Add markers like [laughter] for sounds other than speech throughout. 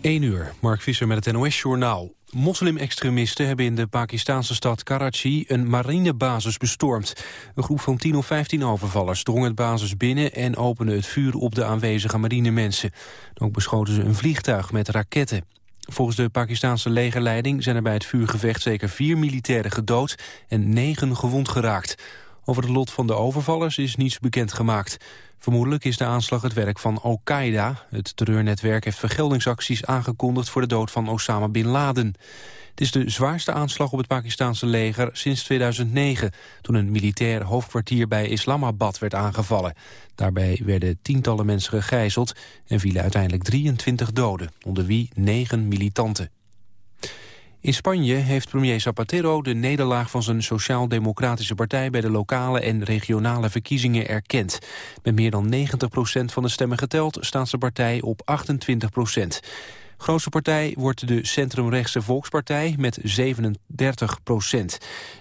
1 uur, Mark Visser met het NOS-journaal. Moslim-extremisten hebben in de Pakistanse stad Karachi een marinebasis bestormd. Een groep van 10 of 15 overvallers drong het basis binnen... en opende het vuur op de aanwezige marinemensen. Ook beschoten ze een vliegtuig met raketten. Volgens de Pakistanse legerleiding zijn er bij het vuurgevecht zeker vier militairen gedood en negen gewond geraakt. Over het lot van de overvallers is niets bekend gemaakt. Vermoedelijk is de aanslag het werk van Al-Qaeda. Het terreurnetwerk heeft vergeldingsacties aangekondigd voor de dood van Osama Bin Laden. Het is de zwaarste aanslag op het Pakistanse leger sinds 2009... toen een militair hoofdkwartier bij Islamabad werd aangevallen. Daarbij werden tientallen mensen gegijzeld en vielen uiteindelijk 23 doden... onder wie negen militanten. In Spanje heeft premier Zapatero de nederlaag van zijn sociaal-democratische partij bij de lokale en regionale verkiezingen erkend. Met meer dan 90% van de stemmen geteld staat zijn partij op 28 Grootste partij wordt de centrumrechtse Volkspartij met 37 procent.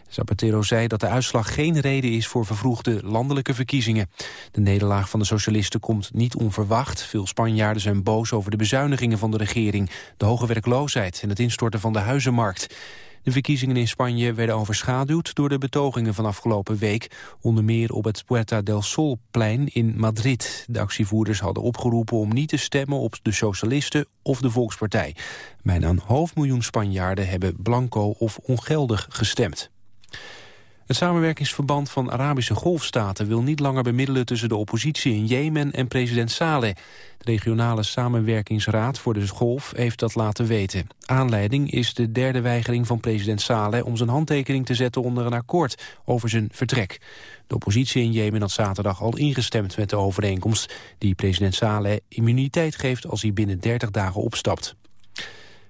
Zapatero zei dat de uitslag geen reden is voor vervroegde landelijke verkiezingen. De nederlaag van de socialisten komt niet onverwacht. Veel Spanjaarden zijn boos over de bezuinigingen van de regering... de hoge werkloosheid en het instorten van de huizenmarkt. De verkiezingen in Spanje werden overschaduwd door de betogingen van afgelopen week, onder meer op het Puerta del Sol-plein in Madrid. De actievoerders hadden opgeroepen om niet te stemmen op de socialisten of de Volkspartij. Bijna een half miljoen Spanjaarden hebben blanco of ongeldig gestemd. Het samenwerkingsverband van Arabische golfstaten wil niet langer bemiddelen tussen de oppositie in Jemen en president Saleh. De regionale samenwerkingsraad voor de golf heeft dat laten weten. Aanleiding is de derde weigering van president Saleh om zijn handtekening te zetten onder een akkoord over zijn vertrek. De oppositie in Jemen had zaterdag al ingestemd met de overeenkomst die president Saleh immuniteit geeft als hij binnen 30 dagen opstapt.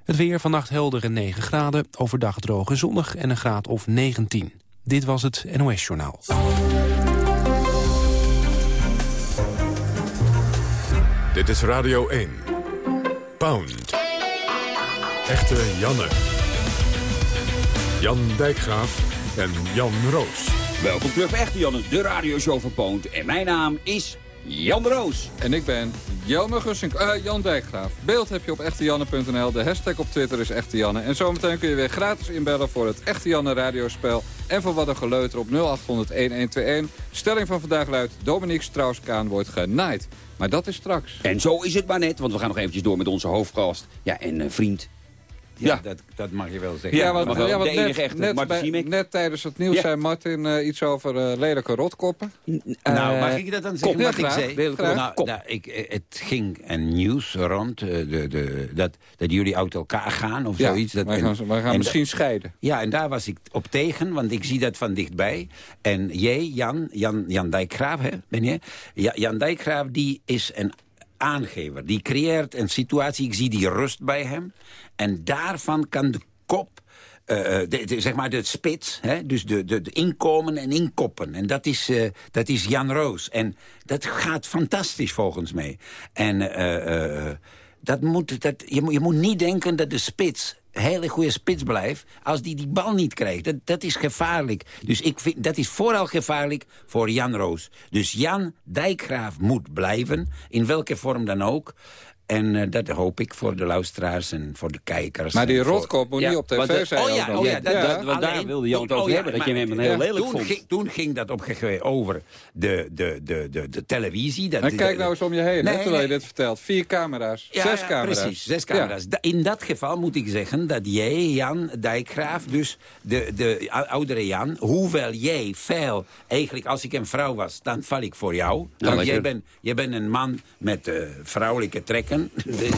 Het weer vannacht helder en 9 graden, overdag droog en zonnig en een graad of 19. Dit was het NOS Journaal. Dit is Radio 1. Pound. Echte Janne. Jan Dijkgraaf en Jan Roos. Welkom terug bij Echte Janne, de radioshow van Poont. En mijn naam is Jan de Roos. En ik ben Jelmer Gussink, uh, Jan Dijkgraaf. Beeld heb je op echtejanne.nl. De hashtag op Twitter is Echte Janne. En zometeen kun je weer gratis inbellen voor het Echte Janne radiospel. En voor wat een geleuter op 0800-1121. Stelling van vandaag luidt... Dominique Strauss-Kaan wordt genaaid. Maar dat is straks. En zo is het maar net, want we gaan nog eventjes door met onze hoofdgast. Ja, en uh, vriend ja, Dat, dat mag je wel zeggen. Ja, want, ja, want net, net, tijdens het nieuws zei Martin uh, iets over uh, lelijke rotkoppen. Uh, nou, mag ik dat dan zeggen? Kop, wat ik zei? Nou, nou, ik, het ging een nieuws rond de, de, dat, dat jullie uit elkaar gaan of zoiets. Dat, wij gaan, wij gaan misschien scheiden. Ja, en daar was ik op tegen, want ik zie dat van dichtbij. En jij, Jan, Jan, Jan Dijkgraaf, hè, ben je? Ja, Jan Dijkgraaf, die is een aangever. Die creëert een situatie, ik zie die rust bij hem. En daarvan kan de kop uh, de, zeg maar de spits, hè? dus de, de, de, inkomen en inkoppen. En dat is, uh, dat is Jan Roos. En dat gaat fantastisch volgens mij. En dat moet, dat, je, moet, je moet niet denken dat de spits hele goede spits blijft... als die die bal niet krijgt. Dat, dat is gevaarlijk. Dus ik vind, dat is vooral gevaarlijk voor Jan Roos. Dus Jan Dijkgraaf moet blijven, in welke vorm dan ook. En uh, dat hoop ik voor de luisteraars en voor de kijkers. Maar die rotkop moet niet op tv zijn. Oh ja, oh ja, dat, dat, want daar wilde Jan het over oh, hebben, dat je hem een heel lelijk toen vond. Ging, toen ging dat op over de, de, de, de, de televisie. Dat, en kijk nou eens om je heen, nee, terwijl je dit vertelt. Vier camera's, zes camera's. precies, zes camera's. In dat geval moet ik zeggen dat jij, Jan Dijkgraaf, dus de, de oudere Jan... hoewel jij veel, eigenlijk als ik een vrouw was, dan val ik voor jou. Want jij bent jij bent een man met uh, vrouwelijke trekken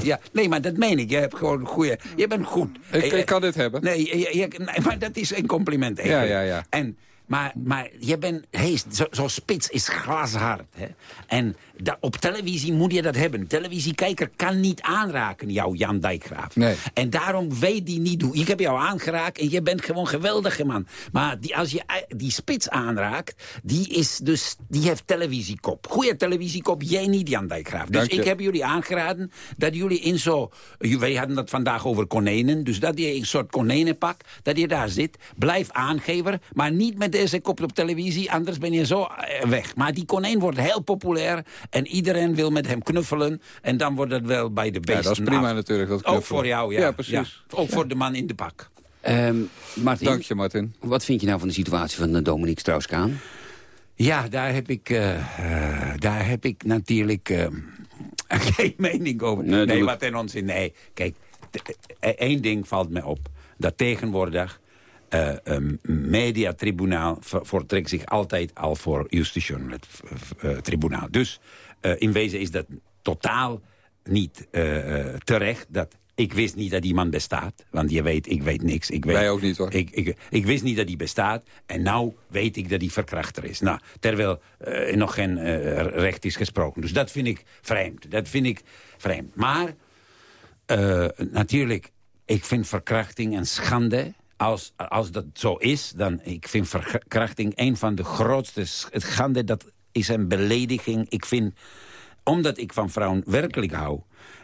ja, nee, maar dat meen ik. Je hebt gewoon goede... Je bent goed. Ik, ik kan dit hebben. Nee, je, maar dat is een compliment eigenlijk. Ja, ja, ja. En, maar, maar je bent... Hey, zo, zo spits is glashard. Hè? En op televisie moet je dat hebben. Televisiekijker kan niet aanraken, jou Jan Dijkgraaf. Nee. En daarom weet die niet hoe. Ik heb jou aangeraakt en je bent gewoon geweldige man. Maar die, als je die spits aanraakt, die, is dus, die heeft televisiekop. Goeie televisiekop, jij niet Jan Dijkgraaf. Dus ik heb jullie aangeraden dat jullie in zo... Wij hadden dat vandaag over konijnen. Dus dat je een soort konijnenpak, dat je daar zit. Blijf aangever, maar niet met deze kop op televisie. Anders ben je zo eh, weg. Maar die konijn wordt heel populair En iedereen wil met hem knuffelen. En dan wordt het wel bij de beesten Ja, dat is prima af. natuurlijk. Dat Ook voor jou, ja. Ja, precies. Ook voor de man in de pak. Ehm, Martin, Dank je, Martin. wat vind je nou van de situatie van uh, Dominique Strauss-Kaan? Ja, daar heb ik, eh, eh, daar heb ik natuurlijk eh, [laughs] geen mening over. Nee, wat en onzin. Nee, kijk, eh, één ding valt me op. Dat tegenwoordig eh een mediatribunaal voortrekt zich altijd al voor justitioneel uh, tribunaal. Dus eh, in wezen is dat totaal niet eh, eh, terecht dat ik wist niet dat die man bestaat. Want je weet, ik weet niks. Ik weet, Wij ook niet, hoor. Ik, ik, ik wist niet dat die bestaat. En nou weet ik dat die verkrachter is. Nou, terwijl nog geen recht is gesproken. Dus dat vind ik vreemd. Dat vind ik vreemd. Maar natuurlijk, ik vind verkrachting een schande. Als, als dat zo is, dan ik vind verkrachting een van de grootste schande. Dat is een belediging. Ik vind, omdat ik van vrouwen werkelijk hou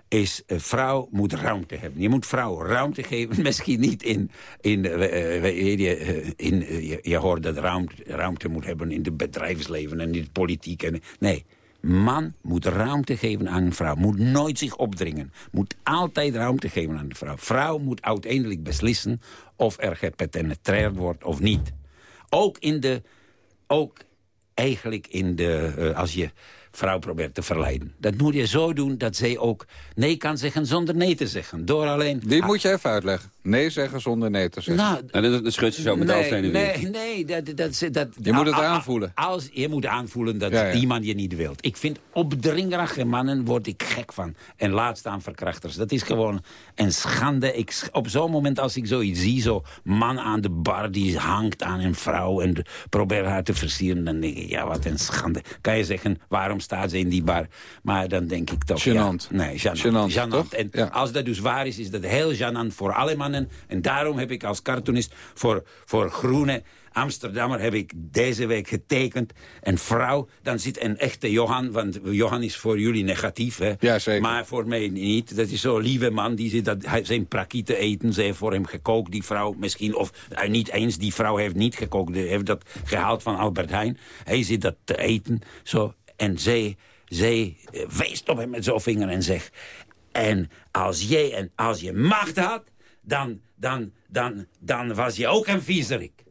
is een vrouw moet ruimte hebben. Je moet vrouw ruimte geven. [laughs] Misschien niet in... in, je, uh, in je, hoort dat ruimte, ruimte moet hebben in het bedrijfsleven en in de politiek. En, nee, man moet ruimte geven aan een vrouw. Moet nooit zich opdringen. Moet altijd ruimte geven aan de vrouw. Vrouw moet uiteindelijk beslissen of er gepenetreerd wordt of niet. Ook in de... Ook eigenlijk in de... als je vrouw probeert te verleiden. Dat moet je zo doen dat zij ook nee kan zeggen zonder nee te zeggen. Door alleen... Die moet je even uitleggen. Nee zeggen zonder nee te zeggen. Nou, nou dat, dat schudt je zo met nee, de Nee, nee, dat, dat, dat, je moet het aanvoelen. Als, je moet aanvoelen dat ja, ja. iemand je niet wilt. Ik vind opdringerige mannen word ik gek van. En laat staan verkrachters. Dat is gewoon een schande. Ik, op zo'n moment als ik zoiets zie, zo man aan de bar die hangt aan een vrouw en probeert haar te versieren, dan denk ik, ja, wat een schande. Kan je zeggen, waarom staat ze in die bar? Maar dan denk ik toch, Genant. Ja, nee, gênant. Genant, gênant. En ja. als dat dus waar is, is dat heel gênant voor alle mannen. En daarom heb ik als cartoonist voor, voor Groene Amsterdammer heb ik deze week getekend. Een vrouw, dan zit een echte Johan, want Johan is voor jullie negatief. Hè? Ja, zeker. Maar voor mij niet. Dat is zo'n lieve man, die zit dat, hij, zijn prakieten eten. Ze heeft voor hem gekookt, die vrouw misschien. Of uh, niet eens, die vrouw heeft niet gekookt. Die heeft dat gehaald van Albert Heijn. Hij zit dat te eten. Zo, en zij, zij uh, weest op hem met zo'n vinger en zegt... En als jij en als je macht had, dan, dan, dan, dan was je ook een viezerik.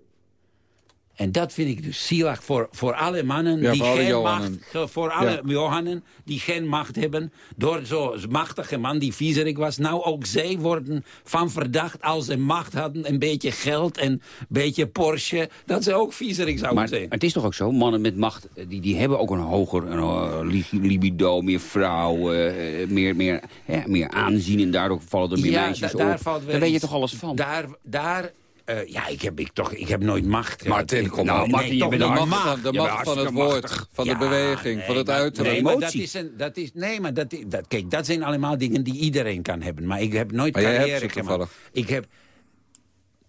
En dat vind ik dus zielig voor, voor alle mannen ja, die voor geen alle macht, voor alle ja. Johannen die geen macht hebben, door zo'n machtige man die viezerik was. Nou, ook zij worden van verdacht als ze macht hadden, een beetje geld en een beetje Porsche, dat ze ook viezerik zouden maar, zijn. Maar het is toch ook zo, mannen met macht, die, die hebben ook een hoger een, uh, libido, meer vrouwen, uh, meer, meer, hè, meer aanzien en daardoor vallen er meer ja, meisjes da, daar op. Valt daar weet je toch alles van? Daar, daar uh, ja, ik heb, ik, toch, ik heb nooit macht. Martin, kom nou, Martin, nee, je bent de macht, de macht van het woord, machtig. van ja, de beweging, nee, van het uiterlijk. Nee, maar dat is een, dat is, nee, maar dat, dat, kijk, dat zijn allemaal dingen die iedereen kan hebben. Maar ik heb nooit carrière gemaakt. Ik heb...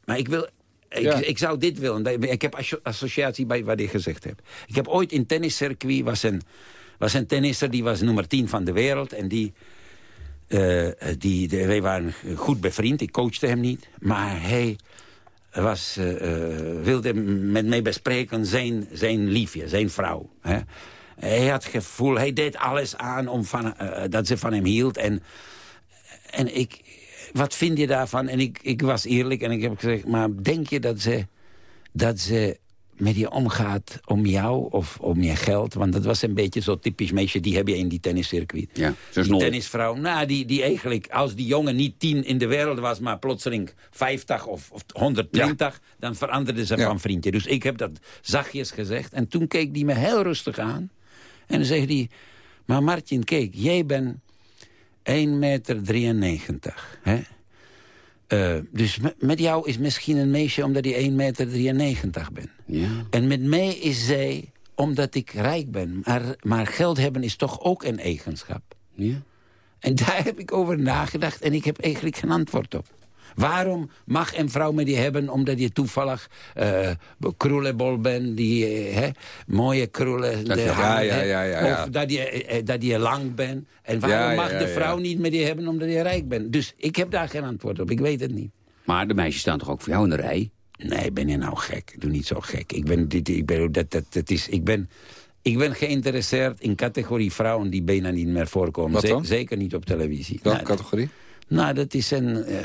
Maar ik wil... Ik, ja. ik, zou dit willen. Ik heb associatie bij wat ik gezegd heb. Ik heb ooit in tenniscircuit... was een, was een tennisser, die was nummer 10 van de wereld. En die... Uh, die de, wij waren goed bevriend. Ik coachte hem niet. Maar hij was, uh, uh, wilde met mij bespreken zijn, zijn liefje, zijn vrouw. Hè. Hij had gevoel, hij deed alles aan om van, uh, dat ze van hem hield. En, en ik, wat vind je daarvan? En ik, ik was eerlijk en ik heb gezegd, maar denk je dat ze, dat ze met je omgaat om jou of om je geld? Want dat was een beetje zo typisch meisje, die heb je in die tenniscircuit. Ja, die tennisvrouw, nou, die, die eigenlijk, als die jongen niet tien in de wereld was... maar plotseling 50 of, of 120, ja. dan veranderde ze ja. van vriendje. Dus ik heb dat zachtjes gezegd. En toen keek die me heel rustig aan. En dan zegt hij, maar Martin, kijk, jij bent 1,93 meter, hè? Uh, dus met jou is misschien een meisje omdat hij 1,93 meter bent. Ja. En met mij is zij omdat ik rijk ben. Maar, maar geld hebben is toch ook een eigenschap. Ja. En daar heb ik over nagedacht en ik heb eigenlijk geen antwoord op. Waarom mag een vrouw met je hebben omdat je toevallig uh, kroelenbol bent, die uh, mooie krullen, dat de ja, ja, ja, ja, of dat je, uh, dat je lang bent. En waarom mag de vrouw niet met je hebben omdat je rijk bent? Dus ik heb daar geen antwoord op, ik weet het niet. Maar de meisjes staan toch ook voor jou in de rij? Nee, ben je nou gek? Doe niet zo gek. Ik ben, dit, ik ben, dat, dat, dat is, ik ben Ik ben geïnteresseerd in categorie vrouwen die bijna niet meer voorkomen. Zeker niet op televisie. Welke Nou, categorie? nou, dat is een eh,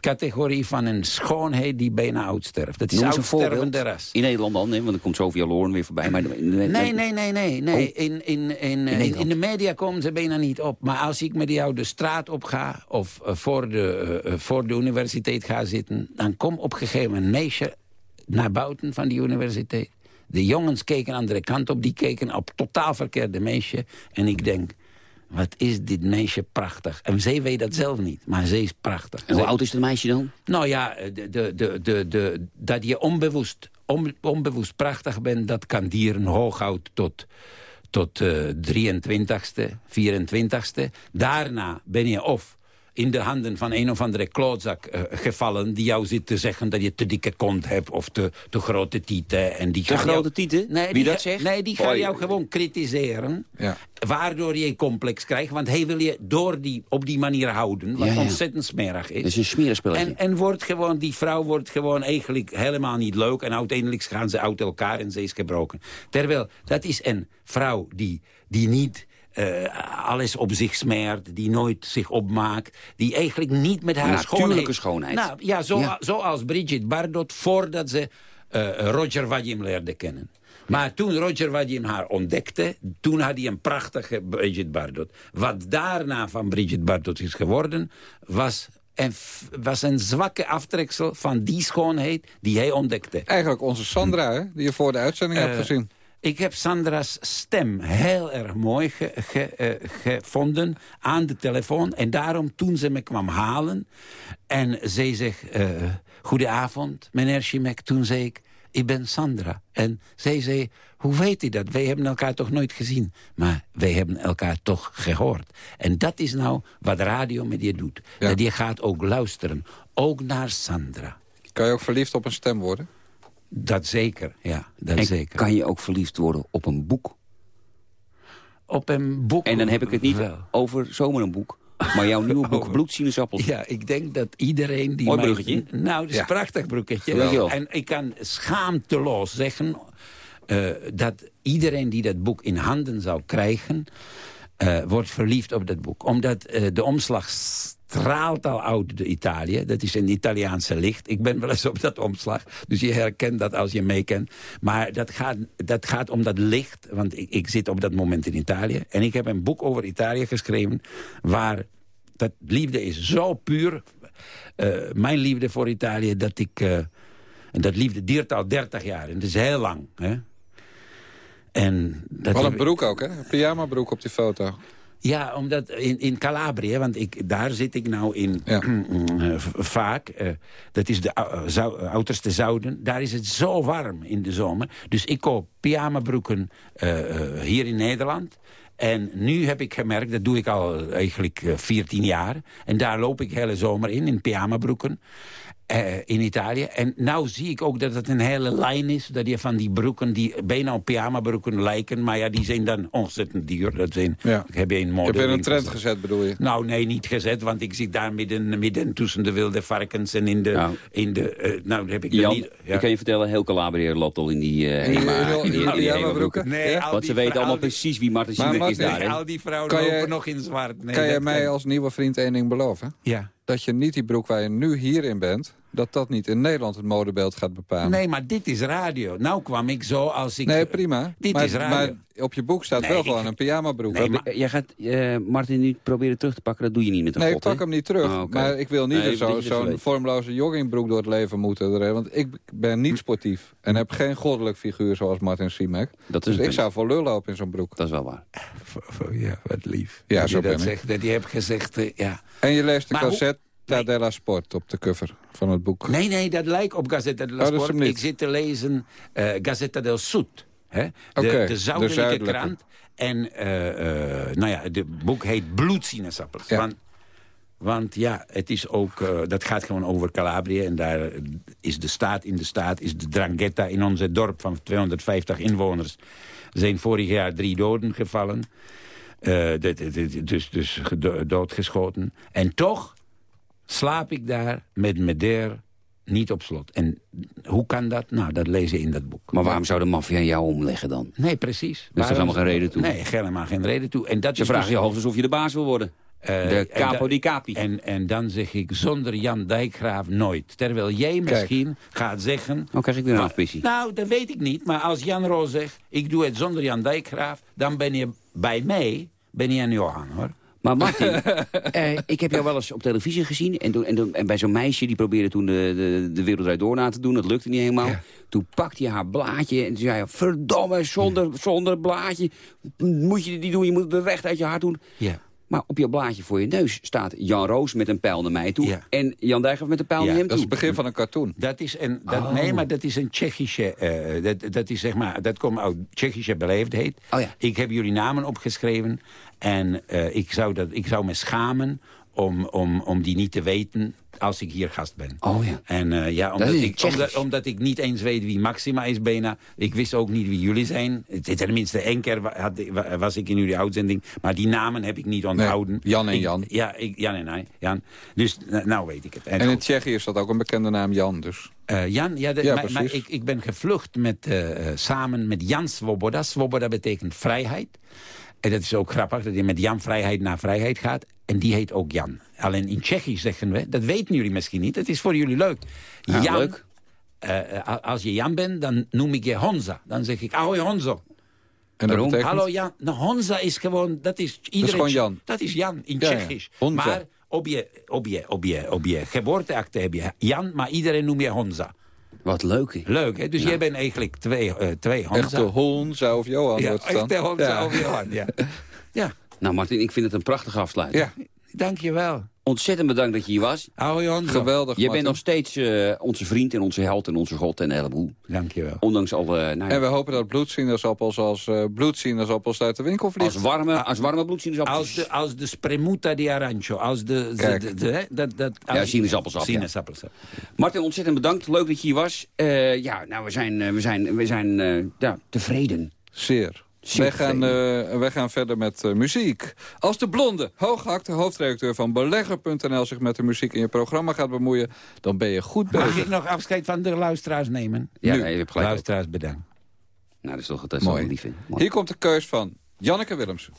categorie van een schoonheid die bijna uitsterft. Dat is uitstervende ras. In Nederland dan, hè? want er komt Sofia Loren weer voorbij. Maar Nee, nee, nee, nee. nee. Oh. In, in, in, eh, in, Nederland. in de media komen ze bijna niet op. Maar als ik met jou de straat op ga... of eh, voor, de, eh, eh, voor de universiteit ga zitten... dan kom op een gegeven moment een meisje naar buiten van die universiteit. De jongens keken aan de andere kant op. Die keken op totaal verkeerde meisje. En ik denk... Wat is dit meisje prachtig. En zij weet dat zelf niet, maar zij is prachtig. En hoe oud is dat meisje dan? nou ja, de, de, de, de, dat je onbewust, on- onbewust prachtig bent... dat kan dieren hoogoud tot, tot eh 23ste, 24ste. Daarna ben je of in de handen van een of andere klootzak eh, gevallen... die jou zit te zeggen dat je te dikke kont hebt of te, te grote tieten. En die Te gaan jou- grote tieten? Nee, Wie die dat zegt? Nee, die gaan jou gewoon kritiseren. Ja. Waardoor je complex krijgt. Want hij wil je door die, op die manier houden. Wat Ja, ja. ontzettend smerig is. Is een smerenspelletje. En, en wordt gewoon, die vrouw wordt gewoon eigenlijk helemaal niet leuk. En uiteindelijk gaan ze uit elkaar en ze is gebroken. Terwijl, dat is een vrouw die, die niet eh, alles op zich smeert. Die nooit zich opmaakt. Die eigenlijk niet met haar Natuurlijke schoonheid... schoonheid. Nou, ja, zo, Ja. zoals Brigitte Bardot voordat ze eh, Roger Vadim leerde kennen. Maar toen Roger Vadim haar ontdekte, toen had hij een prachtige Brigitte Bardot. Wat daarna van Brigitte Bardot is geworden, was was een zwakke aftreksel van die schoonheid die hij ontdekte. Eigenlijk onze Sandra, hè, die je voor de uitzending hebt Eh, gezien. Ik heb Sandra's stem heel erg mooi ge- ge- eh, gevonden aan de telefoon. En daarom toen ze me kwam halen en zij zegt... eh Goedenavond, meneer Schimek. Toen zei ik, ik ben Sandra. En zij zei, hoe weet u dat? Wij hebben elkaar toch nooit gezien. Maar wij hebben elkaar toch gehoord. En dat is nou wat radio met je doet. Ja. Dat je gaat ook luisteren. Ook naar Sandra. Kan je ook verliefd op een stem worden? Dat zeker, ja. Dat En zeker. kan je ook verliefd worden op een boek? Op een boek En dan heb ik het niet wel. over zomaar een boek. Maar jouw nieuwe boek, Bloedsinusappels. Ja, ik denk dat iedereen die... Mooi mij- bruggetje. Nou, dat is Ja. een prachtig bruggetje. En ik kan schaamteloos zeggen... eh, dat iedereen die dat boek in handen zou krijgen... eh, wordt verliefd op dat boek. Omdat eh, de omslag straalt al uit de Italië. Dat is een Italiaanse licht. Ik ben wel eens op dat omslag. Dus je herkent dat als je meekent. Maar dat gaat, dat gaat om dat licht. Want ik, ik zit op dat moment in Italië. En ik heb een boek over Italië geschreven... waar dat liefde is zo puur. eh, mijn liefde voor Italië, dat ik... en dat liefde duurt al 30 jaar. En dat is heel lang. Hè? En dat Wel een broek ook, hè? Een pyjama broek op die foto. ja, omdat in, in Calabrië, want ik, daar zit ik nou in Ja. [clears throat] eh, vaak. eh, dat is de uh, zou, uiterste zouden. Daar is het zo warm in de zomer. Dus ik koop pyjamabroeken eh, hier in Nederland. En nu heb ik gemerkt, dat doe ik al eigenlijk eh, 14 jaar. En daar loop ik de hele zomer in, in pyjamabroeken. Eh, in Italië. En nou zie ik ook dat het een hele lijn is. Dat je van die broeken, die bijna op pyjamabroeken lijken. Maar ja, die zijn dan ontzettend duur. Dat zijn, Ja. ik heb een Je hebt mode weer een trend gezet, bedoel je? nou, nee, niet gezet, want ik zit daar midden, midden tussen de wilde varkens en in de... Nou. in de eh, nou, dat heb ik Jan, niet... ja. ik kan je vertellen, heel Calabria loopt al in die, eh? Hema-broeken. Nee, Ja? Want ze weten allemaal die- precies wie Martin Maar Schimek is daar. Al die vrouwen Kan je- lopen nog in zwart. Nee, kan jij mij als nieuwe vriend één ding beloven? Ja. Dat je niet die broek waar je nu hierin bent... dat dat niet in Nederland het modebeeld gaat bepalen. Nee, maar dit is radio. Nou kwam ik zo als ik... Nee, prima. Dit maar, is radio. maar op je boek staat Nee, wel ik- gewoon een pyjamabroek. Nee, maar- Jij gaat eh, Martin nu proberen terug te pakken, dat doe je niet met een nee ik pak hem niet terug. Oh, oké. Maar ik wil niet Nee, dat zo'n vormloze joggingbroek door het leven moeten. Want ik ben niet sportief. En heb geen goddelijk figuur zoals Martin Simek. Dat is Dus ik zou voor lul lopen in zo'n broek. Dat is wel waar. Ja, wat lief. Ja, dat zo dat ben ik. zegt. Dat je hebt gezegd, eh, ja. En je leest de Maar hoe- Gazzetta della Sport op de cover van het boek. Nee, nee, dat lijkt op Gazzetta dello Oh, Sport. Ik zit te lezen eh Gazzetta del Sud. Hè? De, Oké, de de zuidelijke krant. En eh, eh, nou ja, het boek heet Bloedsinesappels. Ja. Want, want ja, het is ook, dat gaat gewoon over Calabrië. En daar is de staat in de staat, is de Drangheta in ons dorp van 250 inwoners. zijn vorig jaar drie doden gevallen. Dus dus doodgeschoten. En toch slaap ik daar met Meder niet op slot. En hoe kan dat? Nou, dat lezen in dat boek. Maar waarom zou de maffia jou omleggen dan? Nee, precies. Er is helemaal geen reden toe? Nee, helemaal geen reden toe. En dat Ze is vragen dus- je hoogstens of je de baas wil worden. eh, de capo di capi. En, en dan zeg ik, zonder Jan Dijkgraaf nooit. Terwijl jij misschien gaat zeggen... Oh, krijg ik weer een afpissie? Nou, dat weet ik niet. Maar als Jan Roos zegt, ik doe het zonder Jan Dijkgraaf... dan ben je bij mij, ben je een Johan, hoor. Maar Martin, [laughs] eh, ik heb jou wel eens op televisie gezien. En, toen, en, toen- en bij zo'n meisje, die probeerde toen de, de, de Wereld Door na te doen. Dat lukte niet helemaal. Ja. Toen pakte je haar blaadje en toen zei je... Verdomme, zonder, zonder blaadje moet je niet doen. Je moet het recht uit je hart doen. Ja. Maar op je blaadje voor je neus staat Jan Roos met een pijl naar mij toe. Ja. En Jan Dijkgraaf met een pijl Ja, naar hem Dat is toe. het begin van een cartoon. Dat is een, dat, Oh. Nee, maar dat is een Tsjechische... eh, dat, dat, is zeg maar, dat komt uit Tsjechische beleefdheid. Oh ja. Ik heb jullie namen opgeschreven. En eh, ik, zou dat, ik zou me schamen om, om, om die niet te weten als ik hier gast ben. Oh ja. En eh, ja, omdat ik, omdat, omdat ik niet eens weet wie Maxima is bijna. Ik wist ook niet wie jullie zijn. Het- Tenminste, één keer had, wa- was ik in jullie uitzending. Maar die namen heb ik niet onthouden. Jan en Ik- Jan. Ja, ik, Jan en hij. Jan. Dus nou weet ik het. En in. Tsjechië is dat ook een bekende naam Jan. Dus. Eh, Jan, ja, de- Ja, maar, ik, ik ben gevlucht met, eh, samen met Jan Svoboda. Svoboda betekent vrijheid. En dat is ook grappig, dat je met Jan vrijheid naar vrijheid gaat. En die heet ook Jan. Alleen in Tsjechisch zeggen we, dat weten jullie misschien niet. Dat is voor jullie leuk. Ja, Jan, leuk. eh, eh, als je Jan bent, dan noem ik je Honza. Dan zeg ik, ahoj Honzo. En dat Waarom? betekent... Hallo Jan. Nou, Honza is gewoon, dat is iedereen. gewoon Jan. Dat is Jan in Ja, ja. Tsjechisch. Honza. Maar op je, op, je, op, je, op je geboorteakte heb je Jan, maar iedereen noemt je Honza. Wat leuk. Leuk, hè? Dus jij bent eigenlijk twee, eh twee Honza. Echte Honza of Johan ja, wordt het dan. echte Honza Ja. of Johan, ja. [laughs] ja, Nou Martin, ik vind het een prachtige afsluiting. Ja, dankjewel. Ontzettend bedankt dat je hier was. Hou je Honza. geweldig. Je bent nog steeds eh, onze vriend en onze held en onze god en een heleboel. Dankjewel. Ondanks alle... Nou, ja, En we hopen dat bloedsinaasappels als uh, bloedsinaasappels uit de winkel als vliegen. warme, als warme bloedsinaasappels. Als de, als de spremuta di arancio, als de... de, Kijk. de, de- hè, dat, dat, Ja. Sinaasappelsap. Martin, ontzettend bedankt. Leuk dat je hier was. Eh, ja, nou, we zijn, eh, we zijn, we zijn eh, ja, tevreden. Zeer. Wij gaan, eh, wij gaan verder met eh, muziek. Als de blonde, hooghakte hoofdredacteur van Belegger.nl... zich met de muziek in je programma gaat bemoeien... dan ben je goed Mag bezig. ik nog afscheid van de luisteraars nemen? Ja, nee, je hebt gelijk. Luisteraars, bedankt. Nou, dat is toch dat is Mooi. lief. hè? Mooi. Hier komt de keus van Janneke Willemsen.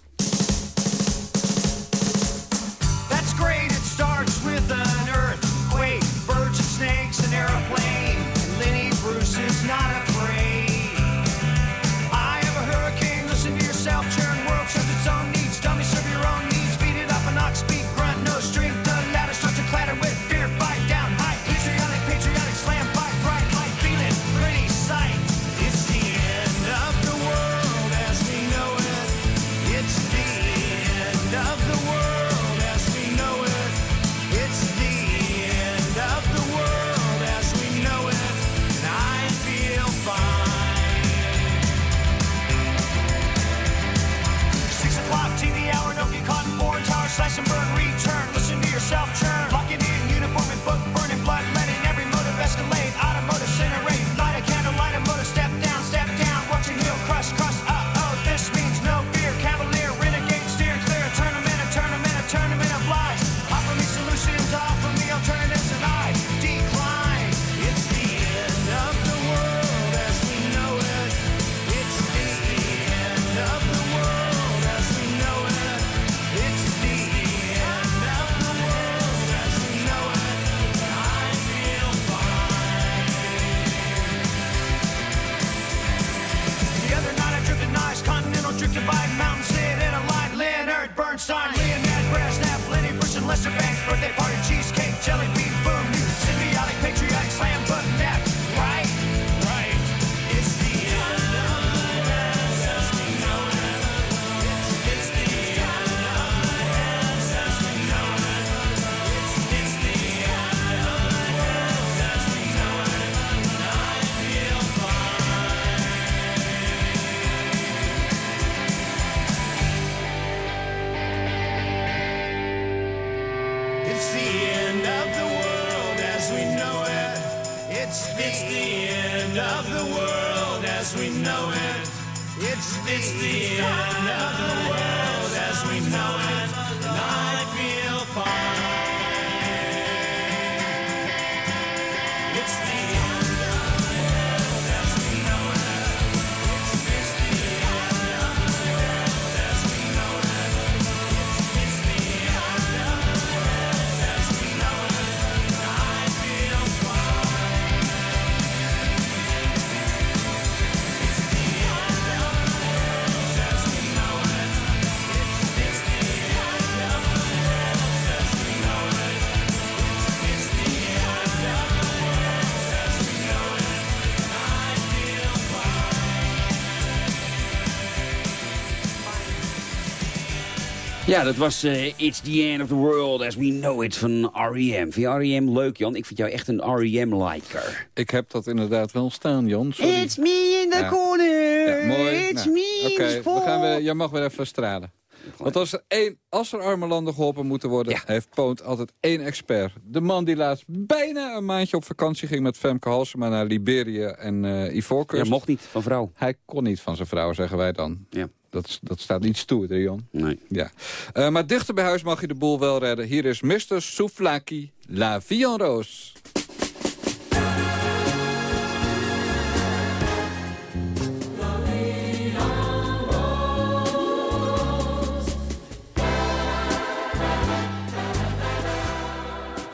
Ja, dat was eh, It's the End of the World as We Know It van R.E.M. Vind je R.E.M. leuk, Jan? Ik vind jou echt een R.E.M.-liker. Ik heb dat inderdaad wel staan, Jan. Sorry. It's me in the Ja. corner. Ja, mooi. It's Nou, me in Oké, we gaan weer, jij mag weer even stralen. Want als er, één, als er arme landen geholpen moeten worden... Ja. heeft Poont altijd één expert. De man die laatst bijna een maandje op vakantie ging... met Femke Halsema naar Liberië en eh Ivoorkust. Ja, mocht niet, van vrouw. Hij kon niet van zijn vrouw, zeggen wij dan. Ja. Dat, is- dat staat niet stoer, hè, Jan? Nee. Ja. Eh, maar dichter bij huis mag je de boel wel redden. Hier is Mr. Souflaki, La Vie en Rose.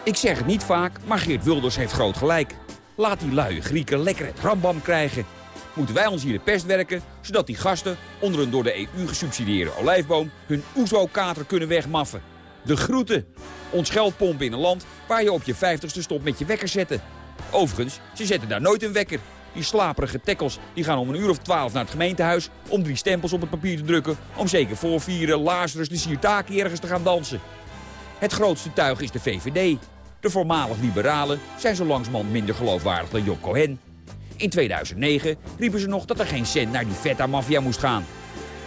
Ik zeg het niet vaak, maar Geert Wilders heeft groot gelijk. Laat die luie Grieken lekker het rambam krijgen. Moeten wij ons hier de pest werken, zodat die gasten onder een door de EU gesubsidieerde olijfboom hun oezo-kater kunnen wegmaffen. De groeten. Ons geld pompen in een land waar je op je vijftigste stopt met je wekker zetten. Overigens, ze zetten daar nooit een wekker. Die slaperige tekkels die gaan om een uur of twaalf naar het gemeentehuis... om drie stempels op het papier te drukken... om zeker voor vieren Lazarus de Siertaki ergens te gaan dansen. Het grootste tuig is de VVD. De voormalig liberalen zijn zo langzamerhand minder geloofwaardig dan Job Cohen. In 2009 riepen ze nog dat er geen cent naar die feta-maffia moest gaan.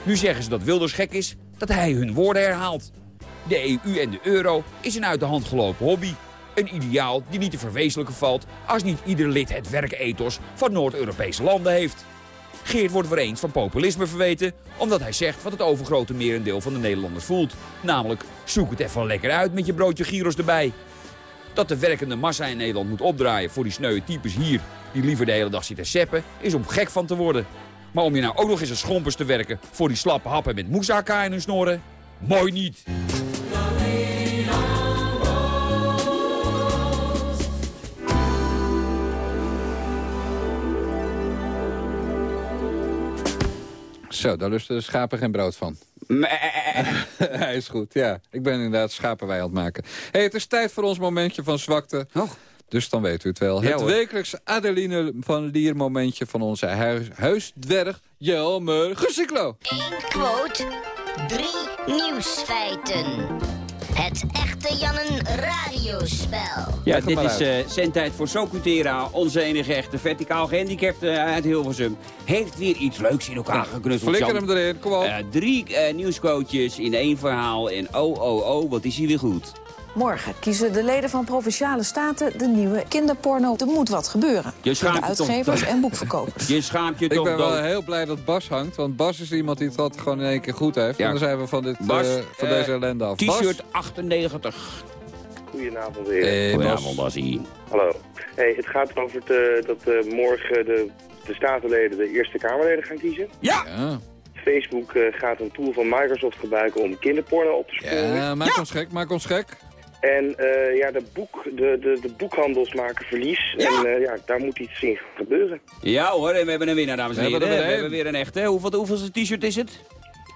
Nu zeggen ze dat Wilders gek is, dat hij hun woorden herhaalt. De EU en de euro is een uit de hand gelopen hobby. Een ideaal die niet te verwezenlijken valt als niet ieder lid het werkethos van Noord-Europese landen heeft. Geert wordt weer eens van populisme verweten... omdat hij zegt wat het overgrote merendeel van de Nederlanders voelt. Namelijk, zoek het even lekker uit met je broodje gyros erbij. Dat de werkende massa in Nederland moet opdraaien voor die sneuwe types hier... die liever de hele dag zitten seppen, is om gek van te worden. Maar om je nou ook nog eens een schompers te werken... voor die slappe happen met moussaka in hun snorren? Mooi niet! Zo, daar lusten de schapen geen brood van. [laughs] Hij is goed, ja. Ik ben inderdaad schapenwei aan het maken. hey, het is tijd voor ons momentje van zwakte. Och. Dus dan weet u het wel. Ja, het hoor. wekelijkse Adeline van Lier momentje van onze huis, huisdwerg Jelmer Gusiklo. Eén quote, drie nieuwsfeiten. Het echte Jannen radiospel. Ja, dit is eh zendtijd voor Socutera, onze enige echte verticaal gehandicapte uit Hilversum. Heeft weer iets leuks in elkaar geknutseld. Flikker hem erin, kom op. Eh, drie eh, nieuwscoaches in één verhaal en oh, oh, oh, wat is hij weer goed. Morgen kiezen de leden van Provinciale Staten de nieuwe kinderporno. Er moet wat gebeuren. Je de schaamt je toch- uitgevers en boekverkopers. [laughs] Je schaamt je Ik ben wel dood. heel blij dat Bas hangt. Want Bas is iemand die het altijd gewoon in één keer goed heeft. Ja. En dan zijn we van, dit, Bas, eh, van eh, deze ellende af. Bas? T-shirt 98. Goedenavond weer. Hey, Bas. Goedenavond, Basie. Hallo. Hey, het gaat over het, eh, dat eh, morgen de, de statenleden de Eerste Kamerleden gaan kiezen. Ja! Ja, Facebook eh, gaat een tool van Microsoft gebruiken om kinderporno op te sporen. ja maak ons gek, maak ons gek. En eh, ja, de, boek, de, de, de boekhandels maken verlies. Ja. En eh, ja, daar moet iets in gebeuren. Ja hoor, en we hebben een winnaar, dames en We heren. hebben er We weer hebben weer een echte. Hoeveel, hoeveelste t-shirt is het?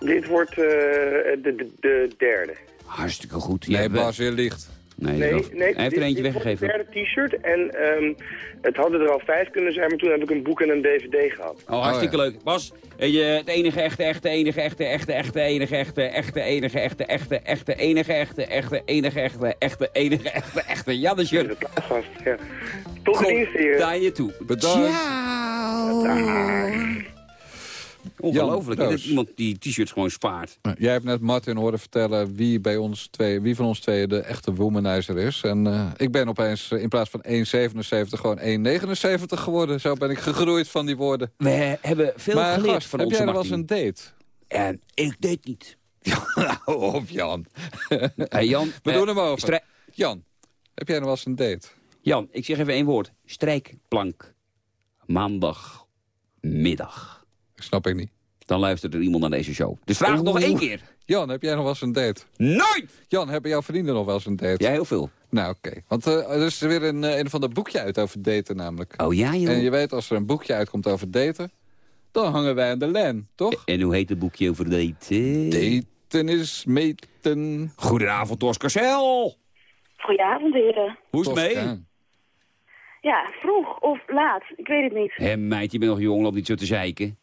Dit wordt eh, de, de, de derde. Hartstikke goed. Nee, Ja, we- Bas, je liegt. Nee, Nee, dat- nee, hij heeft er eentje weggegeven. de derde t-shirt. En ehm, het hadden er al vijf kunnen zijn, maar toen heb ik een boek en een dvd gehad. Oh, hartstikke leuk. Bas, eh, je, het enige echte, echte, enige echte, echte, echte, enige echte, echte, enige echte, echte, echte, enige echte, echte, enige echte, echte, enige echte, echte Janne De shirt. plaatsgast, ja. Tot de dienst hier. daar je toe. Bedankt. Ongelooflijk, hè, dat Roos. iemand die t-shirts gewoon spaart. Jij hebt net Martin horen vertellen wie, bij ons twee, wie van ons tweeën de echte womanizer is. En eh, ik ben opeens eh, in plaats van 1,77 gewoon 1,79 geworden. Zo ben ik gegroeid van die woorden. We hebben veel maar geleerd gast, van heb onze jij wel eens een date? En ik deed niet. [laughs] Op, Jan. [laughs] Hey, Jan, We eh, doen hem over. Jan, heb jij nog wel eens een date? Jan, ik zeg even één woord. Strijkplank. Maandagmiddag. Snap ik niet. Dan luistert er iemand naar deze show. Dus vraag het nog één keer. Jan, heb jij nog wel eens een date? Nooit! Jan, hebben jouw vrienden nog wel eens een date? Ja, heel veel. Nou, oké. Want eh, er is weer een, eh, een van de boekje uit over daten namelijk. Oh ja, joh. En je weet, als er een boekje uitkomt over daten... dan hangen wij aan de lijn, toch? En hoe heet het boekje over daten? Daten is meten. Goedenavond, Oscar Cel. Goedenavond, heren. Hoe is het mee? Ja, vroeg of laat, ik weet het niet. Hé meid, je bent nog jong, loop niet zo te zeiken.